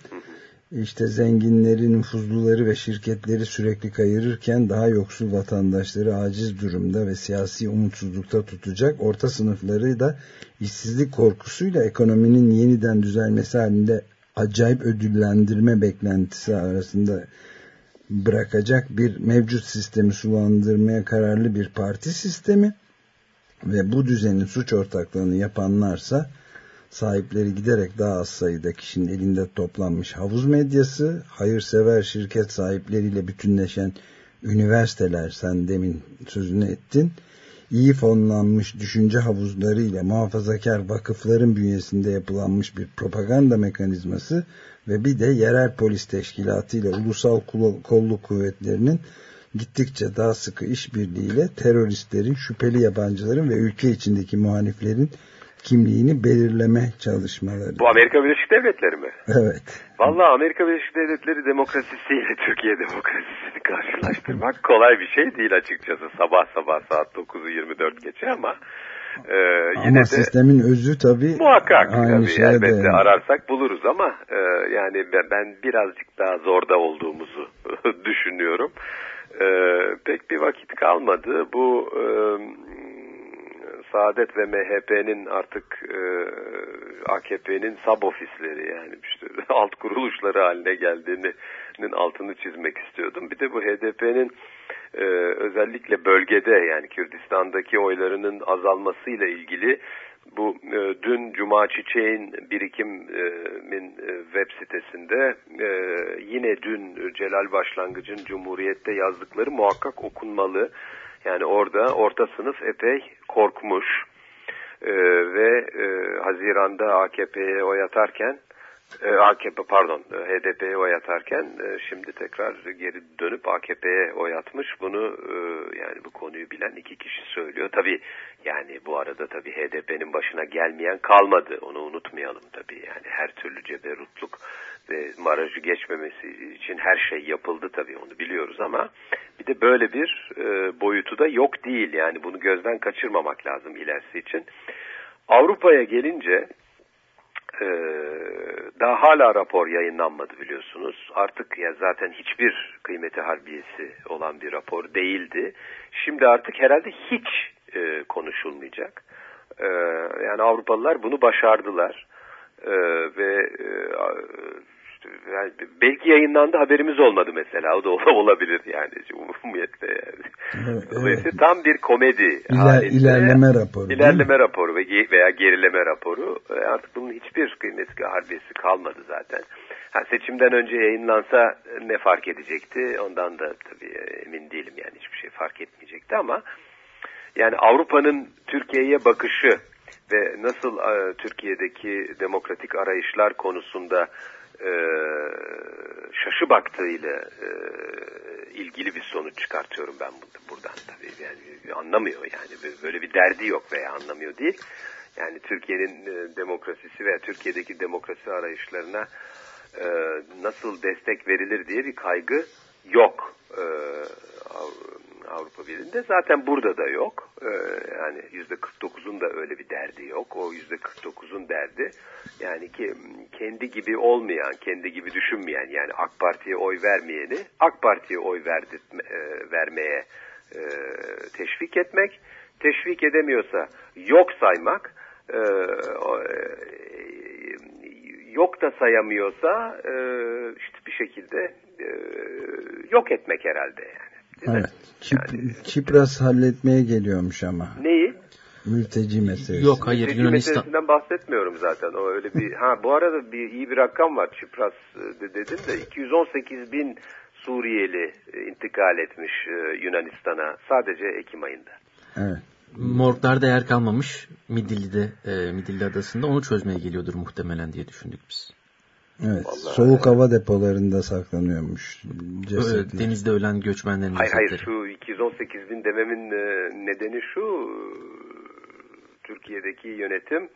İşte zenginleri, nüfuzluları ve şirketleri sürekli kayırırken daha yoksul vatandaşları aciz durumda ve siyasi umutsuzlukta tutacak. Orta sınıfları da işsizlik korkusuyla ekonominin yeniden düzelmesi halinde acayip ödüllendirme beklentisi arasında bırakacak bir mevcut sistemi sulandırmaya kararlı bir parti sistemi ve bu düzenin suç ortaklığını yapanlarsa sahipleri giderek daha az sayıda kişinin elinde toplanmış havuz medyası, hayırsever şirket sahipleriyle bütünleşen üniversiteler sen demin sözünü ettin, iyi fonlanmış düşünce havuzlarıyla muhafazakar vakıfların bünyesinde yapılanmış bir propaganda mekanizması ve bir de yerel polis teşkilatı ile ulusal kolluk kuvvetlerinin gittikçe daha sıkı işbirliğiyle teröristlerin, şüpheli yabancıların ve ülke içindeki muhaliflerin kimliğini belirleme çalışmaları. Bu Amerika Birleşik Devletleri mi? Evet. Vallahi Amerika Birleşik Devletleri demokrasisiyle Türkiye demokrasisini karşılaştırmak kolay bir şey değil açıkçası. Sabah sabah saat 9'u 24 geçe ama e, yine ama de sistemin özü tabii muhakkak aynı tabii, elbette dayanıyor. ararsak buluruz ama e, yani ben, ben birazcık daha zorda olduğumuzu düşünüyorum. E, pek bir vakit kalmadı. Bu e, Saadet ve MHP'nin artık e, AKP'nin sub ofisleri yani işte alt kuruluşları haline geldiğinin altını çizmek istiyordum. Bir de bu HDP'nin e, özellikle bölgede yani Kürdistan'daki oylarının azalmasıyla ilgili bu e, dün Cuma Çiçek'in birikimin e, web sitesinde e, yine dün Celal Başlangıç'ın Cumhuriyet'te yazdıkları muhakkak okunmalı. Yani orada orta sınıf epey korkmuş e, ve e, Haziran'da AKP'ye oy atarken e, AKP pardon HDP'ye oy atarken e, şimdi tekrar geri dönüp AKP'ye oy atmış. Bunu e, yani bu konuyu bilen iki kişi söylüyor. Tabi yani bu arada tabi HDP'nin başına gelmeyen kalmadı. Onu unutmayalım tabi. Yani her türlü ceberutluk ve marajı geçmemesi için her şey yapıldı tabi onu biliyoruz ama bir de böyle bir e, boyutu da yok değil. Yani bunu gözden kaçırmamak lazım ilerisi için. Avrupa'ya gelince e, daha hala rapor yayınlanmadı biliyorsunuz. Artık ya zaten hiçbir kıymeti harbiyesi olan bir rapor değildi. Şimdi artık herhalde hiç e, konuşulmayacak. E, yani Avrupalılar bunu başardılar. E, ve e, yani belki yayınlandı haberimiz olmadı mesela. O da olabilir yani umumiyetle yani. Evet, Dolayısıyla evet. tam bir komedi İler. İlerleme raporu. İlerleme raporu veya gerileme raporu. E, artık bunun hiçbir kıymeti harbiyesi kalmadı zaten. Ha, seçimden önce yayınlansa ne fark edecekti? Ondan da tabii emin değilim yani hiçbir şey fark etmeyecekti ama yani Avrupa'nın Türkiye'ye bakışı ve nasıl e, Türkiye'deki demokratik arayışlar konusunda e, şaşı baktığıyla e, ilgili bir sonuç çıkartıyorum ben buradan tabii. Yani anlamıyor yani. Böyle bir derdi yok veya anlamıyor değil. Yani Türkiye'nin e, demokrasisi veya Türkiye'deki demokrasi arayışlarına e, nasıl destek verilir diye bir kaygı yok. E, Avrupa Birliği'nde. Zaten burada da yok. Ee, yani yüzde 49'un da öyle bir derdi yok. O yüzde 49'un derdi yani ki kendi gibi olmayan, kendi gibi düşünmeyen yani AK Parti'ye oy vermeyeni AK Parti'ye oy verdirtme, e, vermeye e, teşvik etmek. Teşvik edemiyorsa yok saymak. E, e, yok da sayamıyorsa işte bir şekilde yok etmek herhalde yani. Evet. Çip, yani, Çipras halletmeye geliyormuş ama. Neyi? Mülteci meselesi. Yok hayır Mülteci Yunanistan. meselesinden bahsetmiyorum zaten. O öyle bir ha bu arada bir iyi bir rakam var Çipras e, dedim de 218 bin Suriyeli e, intikal etmiş e, Yunanistan'a sadece Ekim ayında. Evet. Morglarda yer kalmamış Midilli'de, e, Midilli Adası'nda onu çözmeye geliyordur muhtemelen diye düşündük biz. Evet. Vallahi soğuk hava depolarında saklanıyormuş cesetler. Denizde ölen göçmenlerin hayır, cesetleri. Hayır şu 218 bin dememin e, nedeni şu Türkiye'deki yönetim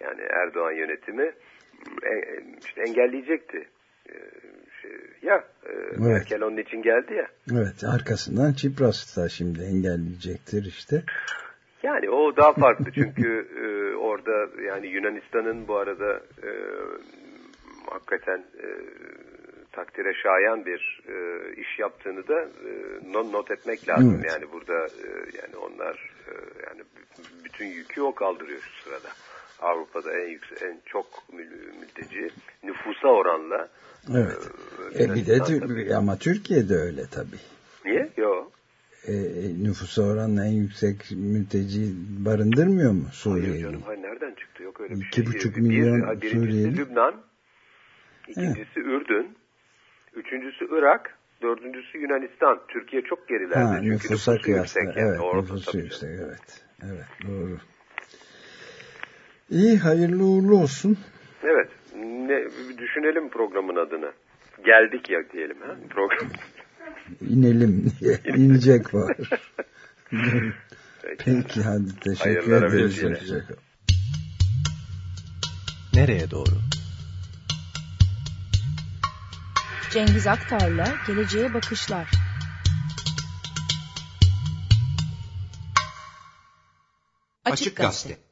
yani Erdoğan yönetimi e, işte engelleyecekti. E, şey, ya evet. Merkel onun için geldi ya. Evet arkasından Çipras da şimdi engelleyecektir işte. Yani o daha farklı çünkü e, orada yani Yunanistan'ın bu arada e, hakikaten e, takdire şayan bir e, iş yaptığını da e, not, etmek lazım. Evet. Yani burada e, yani onlar e, yani bütün yükü o kaldırıyor şu sırada. Avrupa'da en yüksek, en çok mülteci nüfusa oranla. Evet. E, e bir de tabii. ama Türkiye'de öyle tabii. Niye? Yok. E, nüfusa oranla en yüksek mülteci barındırmıyor mu Suriye'yi? Hayır canım hayır nereden çıktı yok öyle bir şey. buçuk milyon bir, Suriyeli. Lübnan, ikincisi evet. Ürdün, üçüncüsü Irak, dördüncüsü Yunanistan. Türkiye çok gerilerde. Ha, çünkü nüfusa nüfusu kıyasla. Yüksek, evet, yani. nüfusu yüksek. Evet. Evet, doğru. İyi, hayırlı uğurlu olsun. Evet, ne, düşünelim programın adını. Geldik ya diyelim ha program. İnelim diye. İnecek var. Peki hadi teşekkür ederiz. Nereye doğru? Cengiz Aktar'la Geleceğe Bakışlar. Açık Gazete.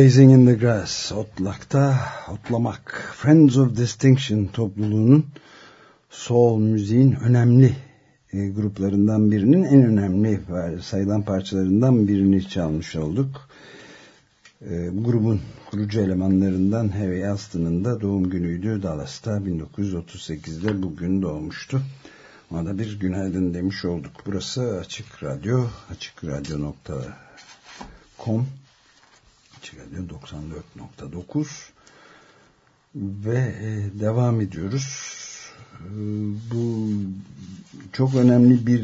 Grazing in the Grass, otlakta otlamak. Friends of Distinction topluluğunun soul müziğin önemli e, gruplarından birinin en önemli sayılan parçalarından birini çalmış olduk. E, bu grubun kurucu elemanlarından Harry Alston'ın da doğum günüydü. Dallas'ta 1938'de bugün doğmuştu. Ona da bir günaydın demiş olduk. Burası Açık Radyo, açıkradyo.com Açık Radyo 94.9 ve e, devam ediyoruz. E, bu çok önemli bir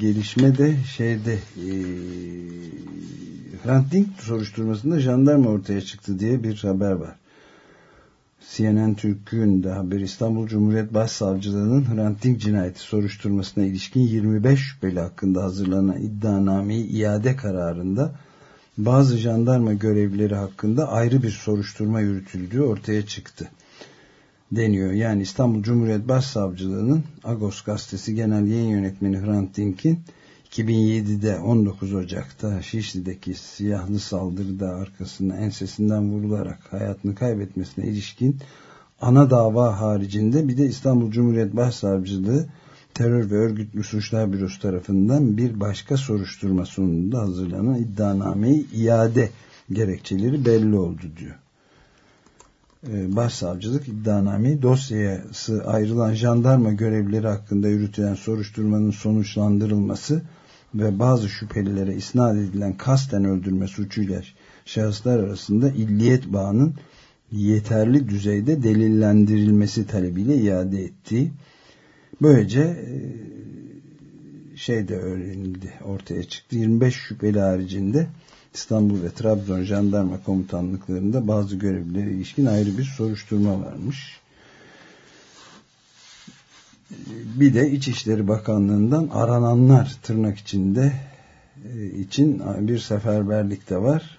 gelişme de şeyde e, Hrant Dink soruşturmasında jandarma ortaya çıktı diye bir haber var. CNN Türk'ün de haber İstanbul Cumhuriyet Başsavcılığı'nın Hrant Dink cinayeti soruşturmasına ilişkin 25 şüpheli hakkında hazırlanan iddianameyi iade kararında bazı jandarma görevlileri hakkında ayrı bir soruşturma yürütüldüğü ortaya çıktı deniyor. Yani İstanbul Cumhuriyet Başsavcılığı'nın Agos Gazetesi Genel Yayın Yönetmeni Hrant Dink'in 2007'de 19 Ocak'ta Şişli'deki siyahlı saldırıda arkasına ensesinden vurularak hayatını kaybetmesine ilişkin ana dava haricinde bir de İstanbul Cumhuriyet Başsavcılığı Terör ve Örgütlü Suçlar Bürosu tarafından bir başka soruşturma sonunda hazırlanan iddianameyi iade gerekçeleri belli oldu diyor. Ee, başsavcılık iddianameyi dosyası ayrılan jandarma görevlileri hakkında yürütülen soruşturmanın sonuçlandırılması ve bazı şüphelilere isnat edilen kasten öldürme suçuyla şahıslar arasında illiyet bağının yeterli düzeyde delillendirilmesi talebiyle iade ettiği Böylece e, şey de öğrenildi ortaya çıktı. 25 şüpheli haricinde İstanbul ve Trabzon jandarma komutanlıklarında bazı görevlilere ilişkin ayrı bir soruşturma varmış. Bir de İçişleri Bakanlığı'ndan arananlar tırnak içinde e, için bir seferberlik de var.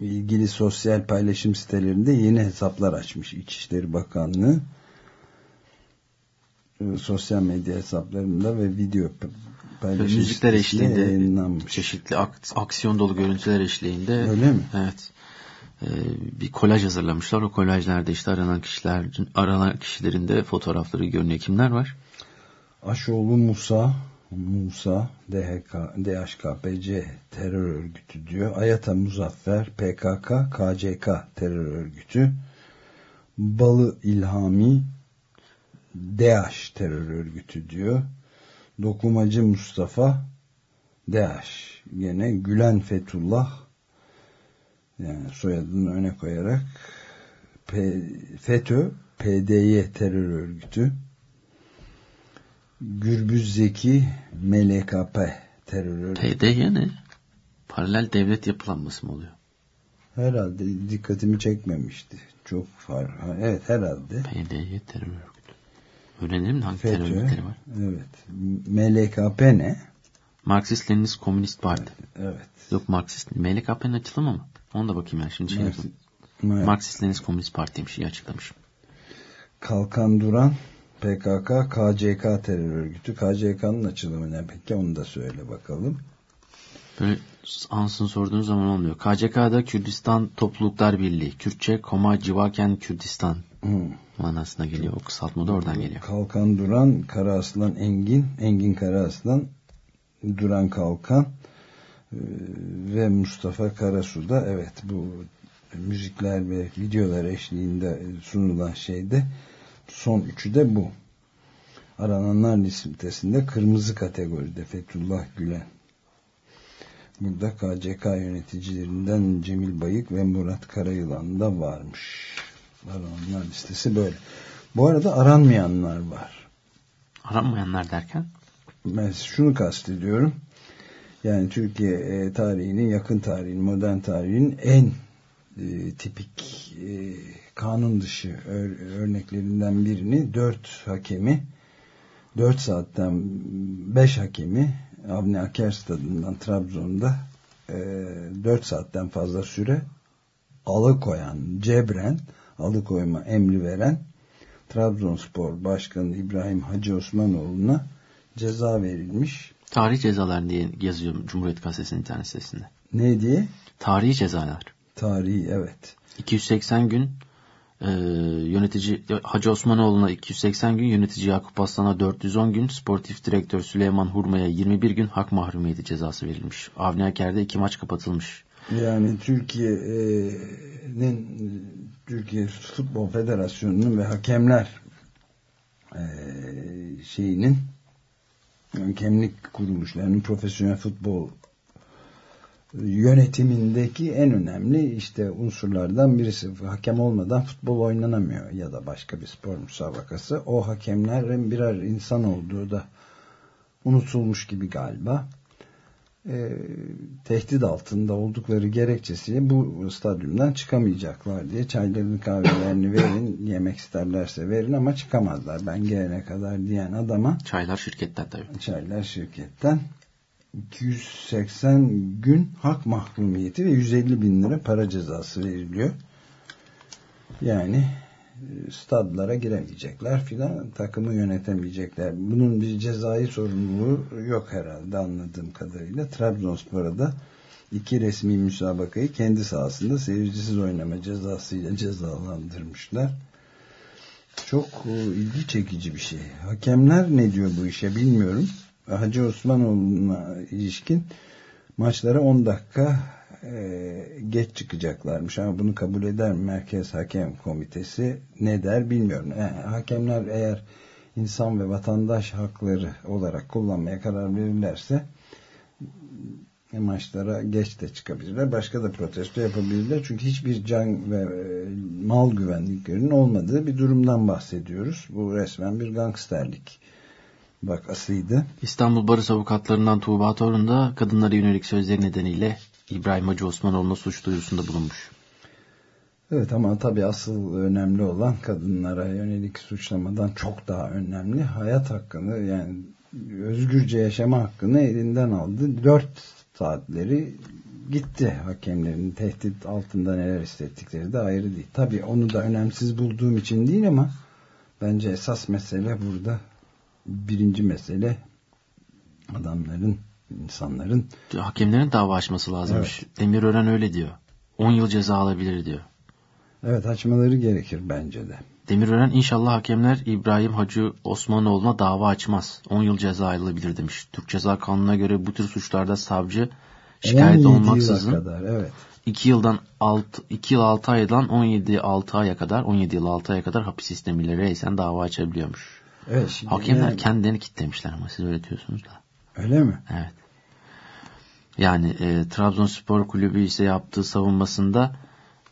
İlgili sosyal paylaşım sitelerinde yeni hesaplar açmış İçişleri Bakanlığı. E, sosyal medya hesaplarında ve video paylaşım müzikler eşliğinde çeşitli aksiyon dolu görüntüler eşliğinde öyle mi? Evet. Ee, bir kolaj hazırlamışlar. O kolajlarda işte aranan kişiler aranan kişilerin de fotoğrafları görünüyor. Kimler var? Aşoğlu Musa Musa DHK, DHKPC terör örgütü diyor. Ayata Muzaffer PKK KCK terör örgütü. Balı İlhami DAEŞ terör örgütü diyor. Dokumacı Mustafa DAEŞ. Yine Gülen Fethullah yani soyadını öne koyarak P FETÖ PDY terör örgütü Gürbüz Zeki MLKP terör örgütü. PDY ne? Paralel devlet yapılanması mı oluyor? Herhalde dikkatimi çekmemişti. Çok far. Evet herhalde. PDY terör örgütü. Öğrenelim mi hangi FETÖ. terör örgütleri var? Evet. MLKP ne? Marksist Leninist Komünist Parti. Evet. Yok Marksist. MLKP'nin açılımı mı? Onu da bakayım yani şimdi şey Marksist-. Evet. Leninist Komünist Parti'ymiş iyi açıklamışım. Kalkan Duran PKK KCK terör örgütü. KCK'nın açılımı ne peki onu da söyle bakalım. Böyle ansın sorduğunuz zaman olmuyor. KCK'da Kürdistan Topluluklar Birliği. Kürtçe Koma Civaken Kürdistan Hı. manasına geliyor. O kısaltma da oradan geliyor. Kalkan Duran, Kara Aslan Engin, Engin Kara Aslan, Duran Kalkan e, ve Mustafa Karasu'da evet bu müzikler ve videolar eşliğinde sunulan şeyde son üçü de bu. Arananlar listesinde kırmızı kategoride Fethullah Gülen. Burada KCK yöneticilerinden Cemil Bayık ve Murat Karayılan da varmış. Arananlar listesi böyle. Bu arada aranmayanlar var. Aranmayanlar derken? Ben şunu kastediyorum. Yani Türkiye e, tarihinin, yakın tarihinin, modern tarihinin en e, tipik e, kanun dışı ör- örneklerinden birini dört hakemi dört saatten beş hakemi Avni Aker stadından Trabzon'da e, dört saatten fazla süre alıkoyan, cebren alıkoyma emri veren Trabzonspor Başkanı İbrahim Hacı Osmanoğlu'na ceza verilmiş. Tarih cezalar diye yazıyor Cumhuriyet Gazetesi'nin internet sitesinde. Ne diye? Tarihi cezalar. Tarihi evet. 280 gün e, yönetici Hacı Osmanoğlu'na 280 gün, yönetici Yakup Aslan'a 410 gün, sportif direktör Süleyman Hurma'ya 21 gün hak mahrumiyeti cezası verilmiş. Avni Aker'de iki maç kapatılmış. Yani Türkiye'nin Türkiye Futbol Federasyonu'nun ve hakemler eee, şeyinin hakemlik kuruluşlarının profesyonel futbol yönetimindeki en önemli işte unsurlardan birisi. Hakem olmadan futbol oynanamıyor ya da başka bir spor müsabakası. O hakemlerin birer insan olduğu da unutulmuş gibi galiba. Ee, tehdit altında oldukları gerekçesiyle bu stadyumdan çıkamayacaklar diye çaylarını kahvelerini verin yemek isterlerse verin ama çıkamazlar ben gelene kadar diyen adama Çaylar şirketten tabii. çaylar şirketten 280 gün hak mahrumiyeti ve 150 bin lira para cezası veriliyor. Yani e, stadlara giremeyecekler filan takımı yönetemeyecekler. Bunun bir cezai sorumluluğu yok herhalde anladığım kadarıyla. Trabzonspor'a da iki resmi müsabakayı kendi sahasında seyircisiz oynama cezasıyla cezalandırmışlar. Çok e, ilgi çekici bir şey. Hakemler ne diyor bu işe bilmiyorum. Hacı Osmanoğlu'na ilişkin maçlara 10 dakika e, geç çıkacaklarmış ama bunu kabul eder mi Merkez Hakem Komitesi ne der bilmiyorum. Yani hakemler eğer insan ve vatandaş hakları olarak kullanmaya karar verirlerse e, maçlara geç de çıkabilirler. Başka da protesto yapabilirler. Çünkü hiçbir can ve e, mal güvenliklerinin olmadığı bir durumdan bahsediyoruz. Bu resmen bir gangsterlik vakasıydı. İstanbul Barış Avukatlarından Tuğba Torun da kadınlara yönelik sözleri nedeniyle İbrahim Hacı Osmanoğlu'na suç duyurusunda bulunmuş. Evet ama tabii asıl önemli olan kadınlara yönelik suçlamadan çok daha önemli. Hayat hakkını yani özgürce yaşama hakkını elinden aldı. Dört saatleri gitti hakemlerin tehdit altında neler hissettikleri de ayrı değil. Tabii onu da önemsiz bulduğum için değil ama bence esas mesele burada birinci mesele adamların insanların Hakemlerin dava açması lazımmış. Demirören öyle diyor. 10 yıl ceza alabilir diyor. evet açmaları gerekir bence de. Demirören inşallah hakemler İbrahim Hacı Osmanoğlu'na dava açmaz. 10 yıl ceza alabilir demiş. Türk Ceza Kanunu'na göre bu tür suçlarda savcı şikayet 17 yıla olmaksızın kadar evet. 2 yıldan 6 2 yıl 6 aydan 17 6 aya kadar 17 yıl 6 aya kadar hapis sistemiyle reysen dava açabiliyormuş. Evet, şimdi Hakemler yani- kendilerini kitlemişler ama siz öyle diyorsunuz da. Öyle mi? Evet. Yani e, Trabzonspor Kulübü ise yaptığı savunmasında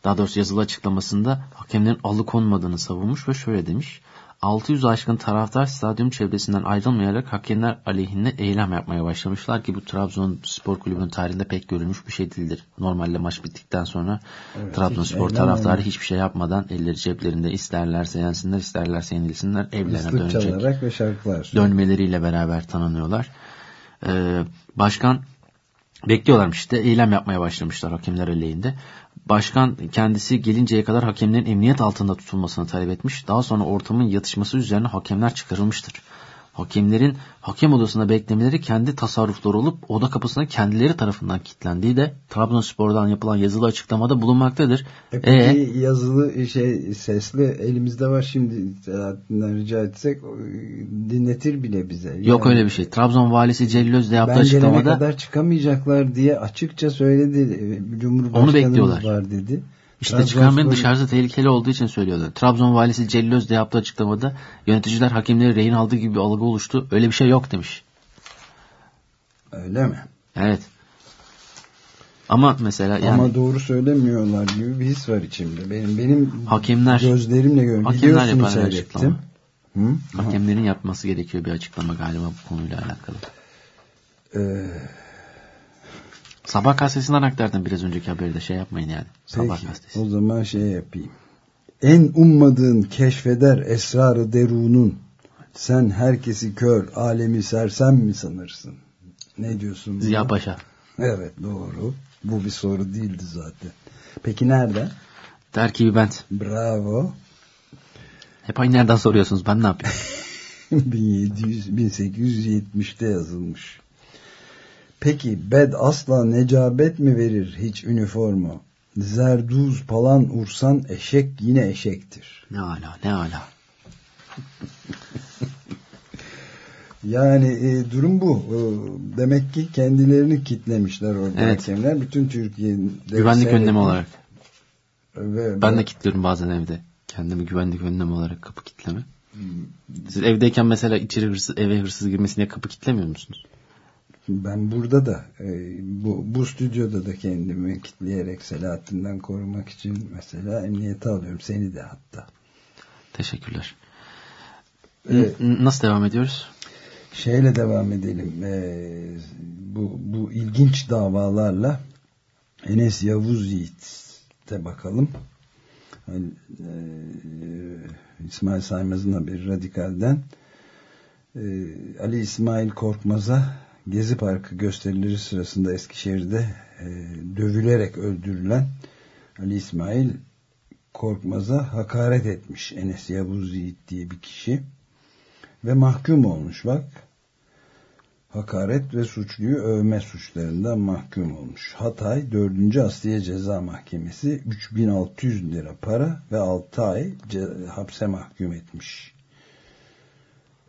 daha doğrusu yazılı açıklamasında hakemlerin alıkonmadığını savunmuş ve şöyle demiş. 600 aşkın taraftar stadyum çevresinden ayrılmayarak hakemler aleyhinde eylem yapmaya başlamışlar ki bu Trabzon Spor Kulübü'nün tarihinde pek görülmüş bir şey değildir. Normalde maç bittikten sonra Evet, Trabzonspor hiç taraftarı eylem hiçbir şey yapmadan elleri ceplerinde isterlerse yensinler isterlerse yenilsinler evlerine Islık dönecek ve şarkılar. dönmeleriyle beraber tanınıyorlar. Ee, başkan bekliyorlarmış işte eylem yapmaya başlamışlar hakemler aleyhinde. Başkan kendisi gelinceye kadar hakemlerin emniyet altında tutulmasını talep etmiş. Daha sonra ortamın yatışması üzerine hakemler çıkarılmıştır. Hakemlerin hakem odasında beklemeleri kendi tasarrufları olup oda kapısına kendileri tarafından kilitlendiği de Trabzonspor'dan yapılan yazılı açıklamada bulunmaktadır. E peki yazılı şey sesli elimizde var şimdi Selahattin'den rica etsek dinletir bile bize. yok Yani öyle bir şey. Trabzon valisi Celil Özde yaptığı Ben açıklamada kadar çıkamayacaklar diye açıkça söyledi. E, Cumhurbaşkanımız bekliyorlar. var dedi. İşte çıkarmanın dışarısı tehlikeli olduğu için söylüyorlar. Trabzon valisi Celil Özde yaptığı açıklamada yöneticiler hakemleri rehin aldığı gibi bir algı oluştu. Öyle bir şey yok demiş. Öyle mi? Evet. Ama mesela yani Ama doğru söylemiyorlar gibi bir his var içimde. Benim benim Hakemler- gözlerimle gördüm. hakemler yapar açıklama. Hı? hakemlerin yapması gerekiyor bir açıklama galiba bu konuyla alakalı. Ee, Sabah gazetesinden aktardım biraz önceki haberi de şey yapmayın yani. Sabah peki, gazetesi. o zaman şey yapayım. En ummadığın keşfeder esrarı derunun. Sen herkesi kör, alemi sersem mi sanırsın? Ne diyorsun? buna? Ziya Paşa. Evet doğru. Bu bir soru değildi zaten. Peki nerede? Terkibi Bent. Bravo. Hep aynı yerden soruyorsunuz. Ben ne yapayım? 1700 1870'te yazılmış. Peki bed asla necabet mi verir hiç üniforma? Zerduz palan ursan eşek yine eşektir. ne ala ne ala. Yani e, durum bu. E, demek ki kendilerini kitlemişler orada Evet. hakemler. Bütün Türkiye'de Güvenlik seyretmiş. önlemi olarak. Ve, Ben ve- de kilitliyorum bazen evde. Kendimi güvenlik önlemi olarak kapı kitleme. Siz evdeyken mesela içeri hırsız, eve hırsız girmesin diye kapı kitlemiyor musunuz? Ben burada da e, bu, bu stüdyoda da kendimi kitleyerek Selahattin'den korumak için mesela emniyete alıyorum. Seni de hatta. Teşekkürler. Evet. Nasıl devam ediyoruz? Şeyle devam edelim. Ee, bu, bu ilginç davalarla Enes Yavuz Yiğit'e bakalım. Hani, e, İsmail Saymaz'ın haberi Radikal'den. Ee, Ali İsmail Korkmaz'a Gezi Parkı gösterileri sırasında Eskişehir'de e, dövülerek öldürülen Ali İsmail Korkmaz'a hakaret etmiş Enes Yavuz Yiğit diye bir kişi ve mahkum olmuş bak. Hakaret ve suçluyu övme suçlarından mahkum olmuş. Hatay 4. Asliye Ceza Mahkemesi 3600 lira para ve 6 ay hapse mahkum etmiş.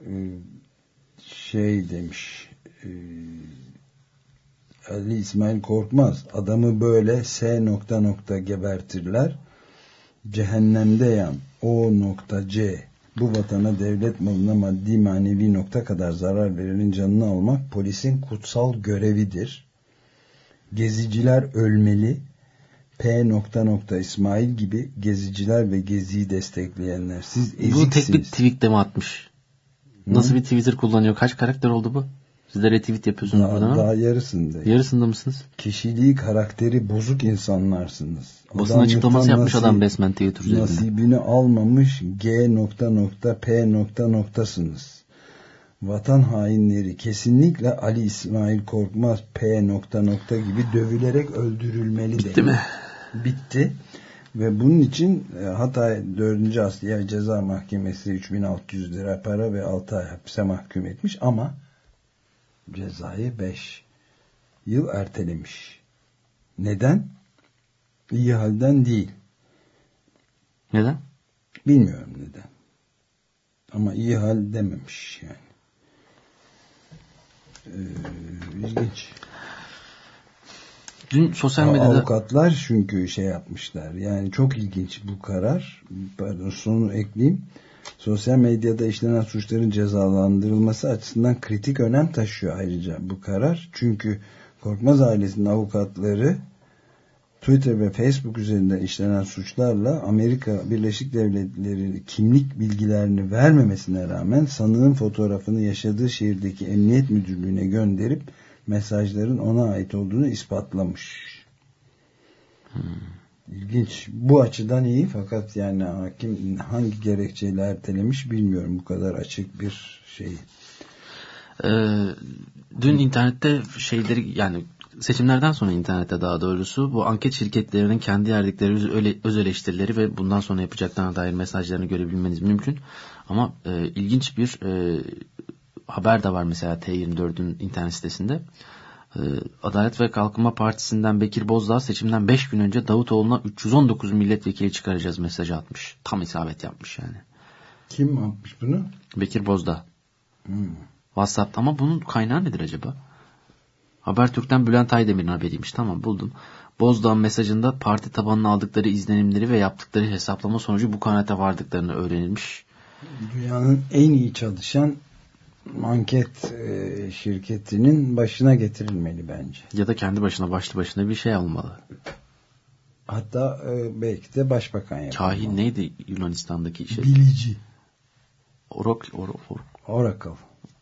Ee, şey demiş e, Ali İsmail Korkmaz adamı böyle S nokta nokta gebertirler cehennemde yan O nokta C bu vatana devlet malına maddi manevi nokta kadar zarar verenin canını almak polisin kutsal görevidir. Geziciler ölmeli. P nokta nokta İsmail gibi geziciler ve geziyi destekleyenler. Siz Bu tek bir eziksiniz. tweette mi atmış? Nasıl bir Twitter kullanıyor? Kaç karakter oldu bu? Siz de retweet yapıyorsunuz buradan Daha, ama. daha yarısında. Yarısında mısınız? Kişiliği, karakteri bozuk insanlarsınız. Basın Adam açıklaması yapmış nasip- adam resmen Twitter üzerinde. Nasibini almamış G nokta nokta P nokta noktasınız. Vatan hainleri kesinlikle Ali İsmail Korkmaz P nokta nokta gibi dövülerek öldürülmeli Bitti demiş. mi? Bitti. Ve bunun için e, Hatay 4. Asliye Ceza Mahkemesi 3600 lira para ve 6 ay hapse mahkum etmiş ama cezayı 5 yıl ertelemiş. Neden? İyi halden değil. Neden? Bilmiyorum neden. Ama iyi hal dememiş yani. Ee, ilginç. Dün sosyal medyada Avukatlar çünkü şey yapmışlar. Yani çok ilginç bu karar. Pardon sonu ekleyeyim. Sosyal medyada işlenen suçların cezalandırılması açısından kritik önem taşıyor ayrıca bu karar. Çünkü Korkmaz ailesinin avukatları Twitter ve Facebook üzerinden işlenen suçlarla Amerika Birleşik Devletleri kimlik bilgilerini vermemesine rağmen sanığın fotoğrafını yaşadığı şehirdeki emniyet müdürlüğüne gönderip mesajların ona ait olduğunu ispatlamış. Hmm. İlginç. Bu açıdan iyi fakat yani hakim hangi gerekçeyle ertelemiş bilmiyorum bu kadar açık bir şey. Ee, dün internette şeyleri yani seçimlerden sonra internette daha doğrusu bu anket şirketlerinin kendi yerdikleri öz eleştirileri ve bundan sonra yapacaklarına dair mesajlarını görebilmeniz mümkün. Ama e, ilginç bir e, haber de var mesela T24'ün internet sitesinde. E, Adalet ve Kalkınma Partisi'nden Bekir Bozdağ seçimden 5 gün önce Davutoğlu'na 319 milletvekili çıkaracağız mesajı atmış. Tam isabet yapmış yani. Kim yapmış bunu? Bekir Bozdağ. Hmm. WhatsApp ama bunun kaynağı nedir acaba? Habertürk'ten Bülent Aydemir'in haberiymiş. Tamam buldum. Bozdağ mesajında parti tabanına aldıkları izlenimleri ve yaptıkları hesaplama sonucu bu kanaate vardıklarını öğrenilmiş. Dünyanın en iyi çalışan anket e, şirketinin başına getirilmeli bence. Ya da kendi başına başlı başına bir şey almalı. Hatta e, belki de başbakan yapmalı. Kahin neydi Yunanistan'daki şey? Bilici. Oracle. Or, or. Oracle.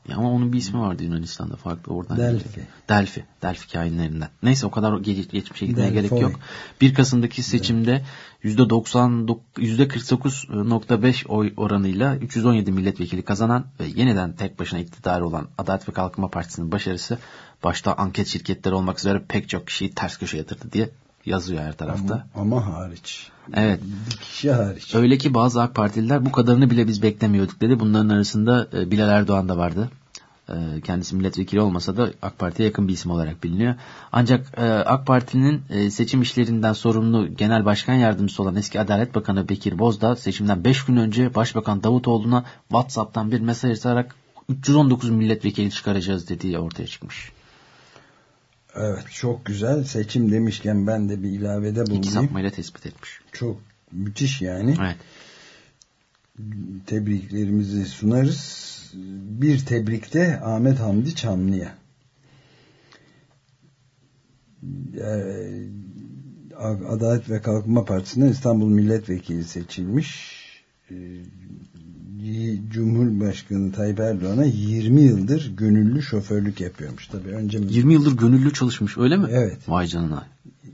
Ya ama onun bir ismi vardı Yunanistan'da farklı oradan. Delphi. Geliyor. Delphi. Delphi kainlerinden. Neyse o kadar geç, geçmişe gitmeye gerek yok. 1 Kasım'daki seçimde %90, %49.5 oy oranıyla 317 milletvekili kazanan ve yeniden tek başına iktidar olan Adalet ve Kalkınma Partisi'nin başarısı başta anket şirketleri olmak üzere pek çok kişiyi ters köşe yatırdı diye yazıyor her tarafta. Ama, ama hariç. Evet. Bir kişi hariç. Öyle ki bazı AK Partililer bu kadarını bile biz beklemiyorduk dedi. Bunların arasında e, Bilal Erdoğan da vardı. E, kendisi milletvekili olmasa da AK Parti'ye yakın bir isim olarak biliniyor. Ancak e, AK Parti'nin seçim işlerinden sorumlu genel başkan yardımcısı olan eski Adalet Bakanı Bekir Bozdağ seçimden 5 gün önce Başbakan Davutoğlu'na WhatsApp'tan bir mesaj atarak 319 milletvekili çıkaracağız dediği ortaya çıkmış. Evet çok güzel. Seçim demişken ben de bir ilavede bulunayım. İki sapmayla tespit etmiş. Çok müthiş yani. Evet. Tebriklerimizi sunarız. Bir tebrikte Ahmet Hamdi Çamlı'ya. Ee, Adalet ve Kalkınma Partisi'nden İstanbul Milletvekili seçilmiş. Cumhurbaşkanı Tayyip Erdoğan'a 20 yıldır gönüllü şoförlük yapıyormuş. Tabii önce 20 yıldır gönüllü çalışmış öyle mi? Evet. Vay canına.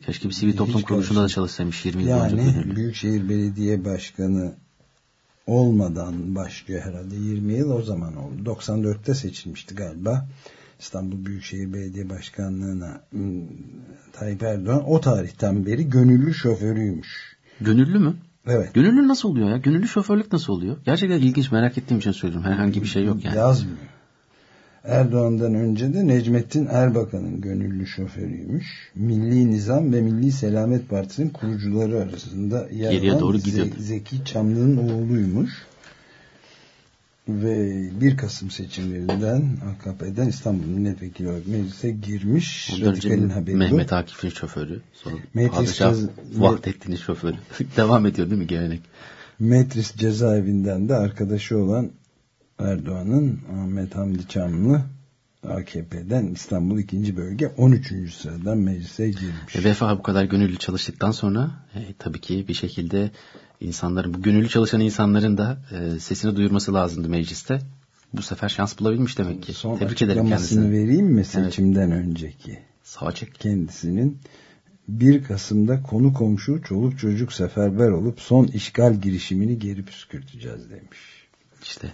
Keşke bir sivil toplum kuruluşunda da çalışsaymış 20 yıl yani, önce gönüllü. Büyükşehir Belediye Başkanı olmadan başlıyor herhalde 20 yıl o zaman oldu. 94'te seçilmişti galiba. İstanbul Büyükşehir Belediye Başkanlığı'na hmm, Tayyip Erdoğan o tarihten beri gönüllü şoförüymüş. Gönüllü mü? Evet. Gönüllü nasıl oluyor ya? Gönüllü şoförlük nasıl oluyor? Gerçekten ilginç merak ettiğim için söylüyorum. Herhangi bir şey yok yani. Yazmıyor. Erdoğan'dan önce de Necmettin Erbakan'ın gönüllü şoförüymüş. Milli Nizam ve Milli Selamet Partisi'nin kurucuları arasında yer alan doğru. Zeki Çamlı'nın oğluymuş. Ve 1 Kasım seçimlerinden AKP'den İstanbul Milletvekili olarak meclise girmiş. Radikal'in haberi Mehmet. Akif'in şoförü. Metris Vahdettin'in şoförü. Devam ediyor değil mi gelenek? Metris cezaevinden de arkadaşı olan Erdoğan'ın Ahmet Hamdi Çamlı AKP'den İstanbul 2. Bölge 13. sıradan meclise girmiş. E, Vefa bu kadar gönüllü çalıştıktan sonra e, tabii ki bir şekilde insanların, bu gönüllü çalışan insanların da e, sesini duyurması lazımdı mecliste. Bu sefer şans bulabilmiş demek ki. Son Tebrik ederim kendisini. vereyim mi seçimden evet. önceki? Sağ çek. Kendisinin 1 Kasım'da konu komşu çoluk çocuk seferber olup son işgal girişimini geri püskürteceğiz demiş. İşte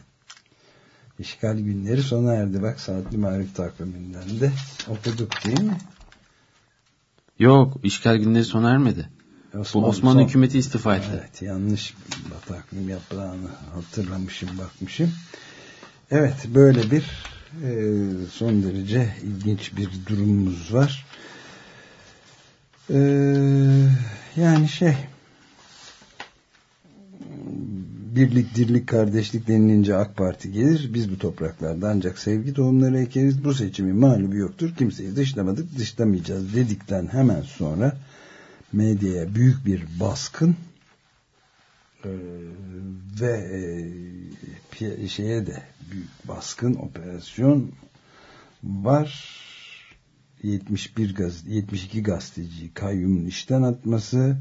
İşgal günleri sona erdi. Bak saatli marif takviminden de okuduk değil mi? Yok işgal günleri sona ermedi. Osman, Bu Osmanlı son, hükümeti istifa etti. Evet yanlış takvim yapılanı hatırlamışım bakmışım. Evet böyle bir e, son derece ilginç bir durumumuz var. E, yani şey birlik, dirlik, kardeşlik denilince AK Parti gelir. Biz bu topraklarda ancak sevgi tohumları ekeriz. Bu seçimin mağlubu yoktur. Kimseyi dışlamadık, dışlamayacağız dedikten hemen sonra medyaya büyük bir baskın e, ve e, şeye de büyük baskın operasyon var. 71 gaz 72 gazeteci kayyumun işten atması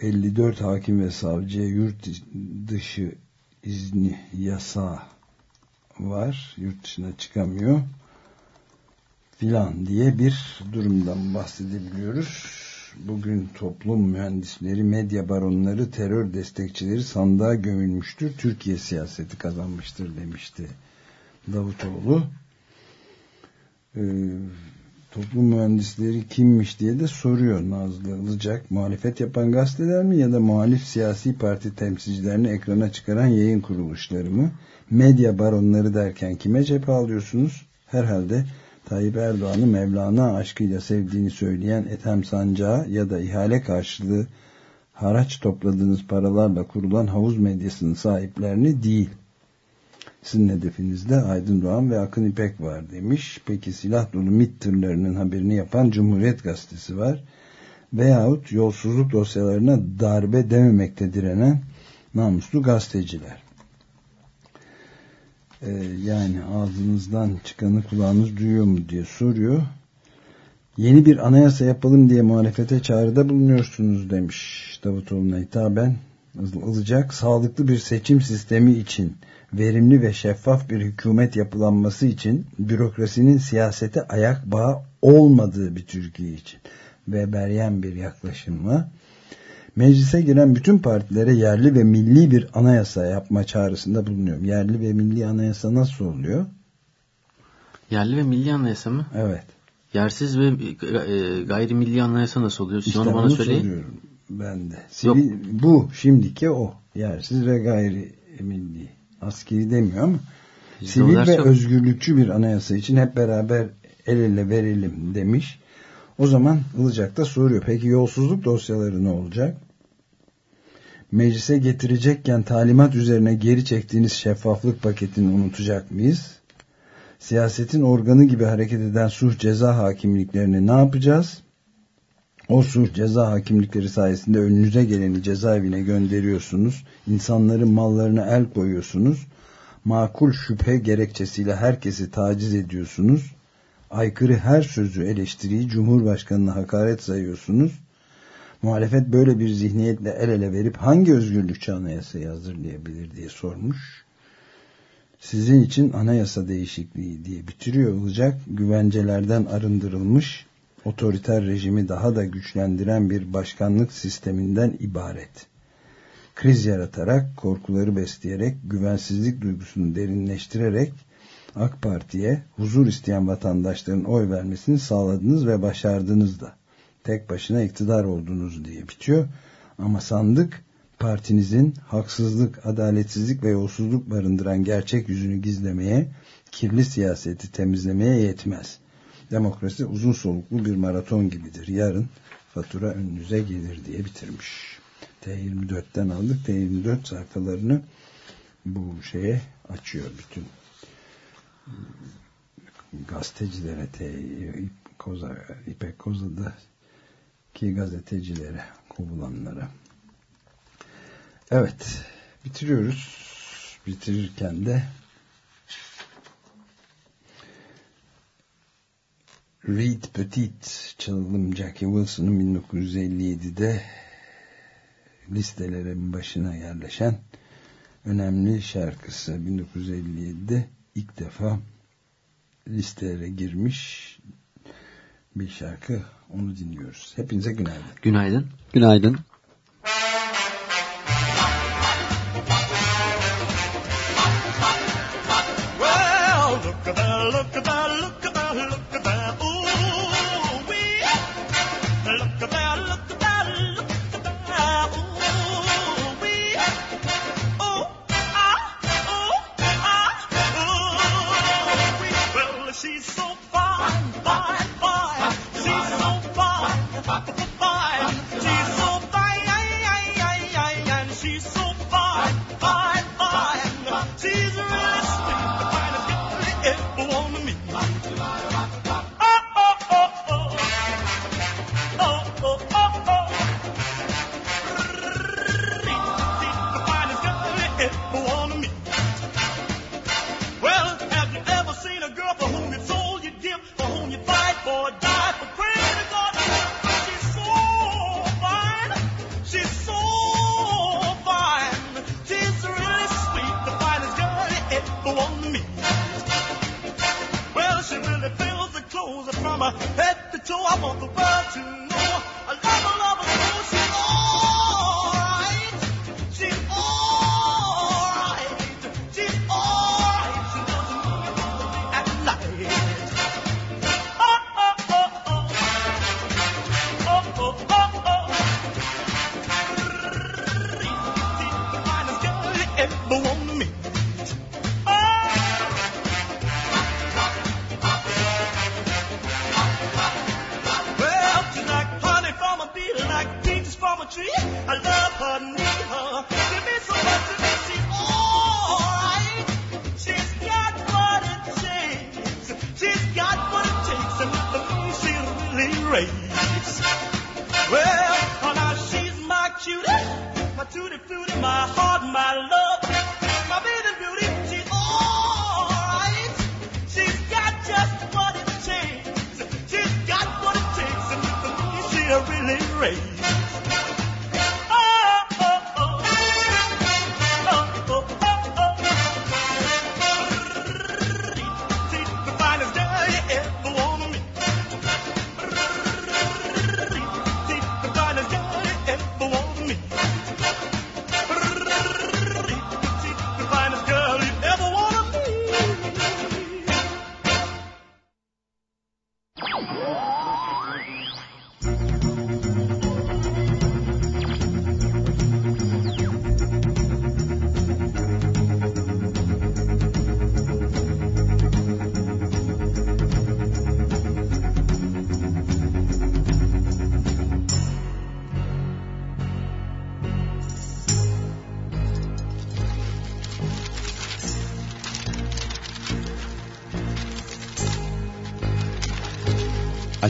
54 e, hakim ve savcıya yurt dışı izni yasağı var. Yurt dışına çıkamıyor. Filan diye bir durumdan bahsedebiliyoruz. Bugün toplum mühendisleri, medya baronları, terör destekçileri sandığa gömülmüştür. Türkiye siyaseti kazanmıştır demişti Davutoğlu. Ee, toplum mühendisleri kimmiş diye de soruyor Nazlı Ilıcak. Muhalefet yapan gazeteler mi ya da muhalif siyasi parti temsilcilerini ekrana çıkaran yayın kuruluşları mı? Medya baronları derken kime cephe alıyorsunuz? Herhalde Tayyip Erdoğan'ı Mevlana aşkıyla sevdiğini söyleyen Ethem Sancağı ya da ihale karşılığı haraç topladığınız paralarla kurulan havuz medyasının sahiplerini değil. Sizin hedefinizde Aydın Doğan ve Akın İpek var demiş. Peki silah dolu MİT tırlarının haberini yapan Cumhuriyet Gazetesi var. Veyahut yolsuzluk dosyalarına darbe dememekte direnen namuslu gazeteciler. Ee, yani ağzınızdan çıkanı kulağınız duyuyor mu diye soruyor. Yeni bir anayasa yapalım diye muhalefete çağrıda bulunuyorsunuz demiş Davutoğlu'na hitaben. Ilıcak sağlıklı bir seçim sistemi için verimli ve şeffaf bir hükümet yapılanması için bürokrasinin siyasete ayak bağı olmadığı bir Türkiye için Weberiyen bir yaklaşımla meclise giren bütün partilere yerli ve milli bir anayasa yapma çağrısında bulunuyorum. Yerli ve milli anayasa nasıl oluyor? Yerli ve milli anayasa mı? Evet. Yersiz ve e, gayrimilli anayasa nasıl oluyor? Siz işte onu bana söyleyin. ben de. Sivil, Yok. Bu şimdiki o. Yersiz ve gayrimilli. Askeri demiyor ama sivil ve özgürlükçü bir anayasa için hep beraber el ele verelim demiş. O zaman Ilıcak da soruyor. Peki yolsuzluk dosyaları ne olacak? Meclise getirecekken talimat üzerine geri çektiğiniz şeffaflık paketini unutacak mıyız? Siyasetin organı gibi hareket eden suç ceza hakimliklerini ne yapacağız? O suç ceza hakimlikleri sayesinde önünüze geleni cezaevine gönderiyorsunuz. İnsanların mallarına el koyuyorsunuz. Makul şüphe gerekçesiyle herkesi taciz ediyorsunuz aykırı her sözü eleştiriyi Cumhurbaşkanı'na hakaret sayıyorsunuz. Muhalefet böyle bir zihniyetle el ele verip hangi özgürlükçü anayasayı hazırlayabilir diye sormuş. Sizin için anayasa değişikliği diye bitiriyor olacak. Güvencelerden arındırılmış, otoriter rejimi daha da güçlendiren bir başkanlık sisteminden ibaret. Kriz yaratarak, korkuları besleyerek, güvensizlik duygusunu derinleştirerek AK Parti'ye huzur isteyen vatandaşların oy vermesini sağladınız ve başardınız da. Tek başına iktidar oldunuz diye bitiyor. Ama sandık partinizin haksızlık, adaletsizlik ve yolsuzluk barındıran gerçek yüzünü gizlemeye, kirli siyaseti temizlemeye yetmez. Demokrasi uzun soluklu bir maraton gibidir. Yarın fatura önünüze gelir diye bitirmiş. T24'ten aldık. T24 sayfalarını bu şeye açıyor bütün gazetecilere Koza, İpek Koza'da ki gazetecilere kovulanlara. Evet bitiriyoruz. Bitirirken de Reed Petit çalalım Jackie Wilson'ın 1957'de listelerin başına yerleşen önemli şarkısı 1957'de ilk defa listelere girmiş bir şarkı onu dinliyoruz. Hepinize günaydın. Günaydın. Günaydın.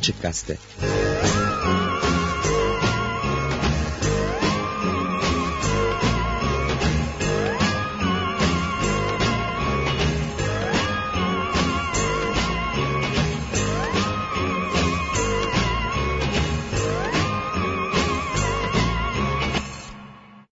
Açık Gazete.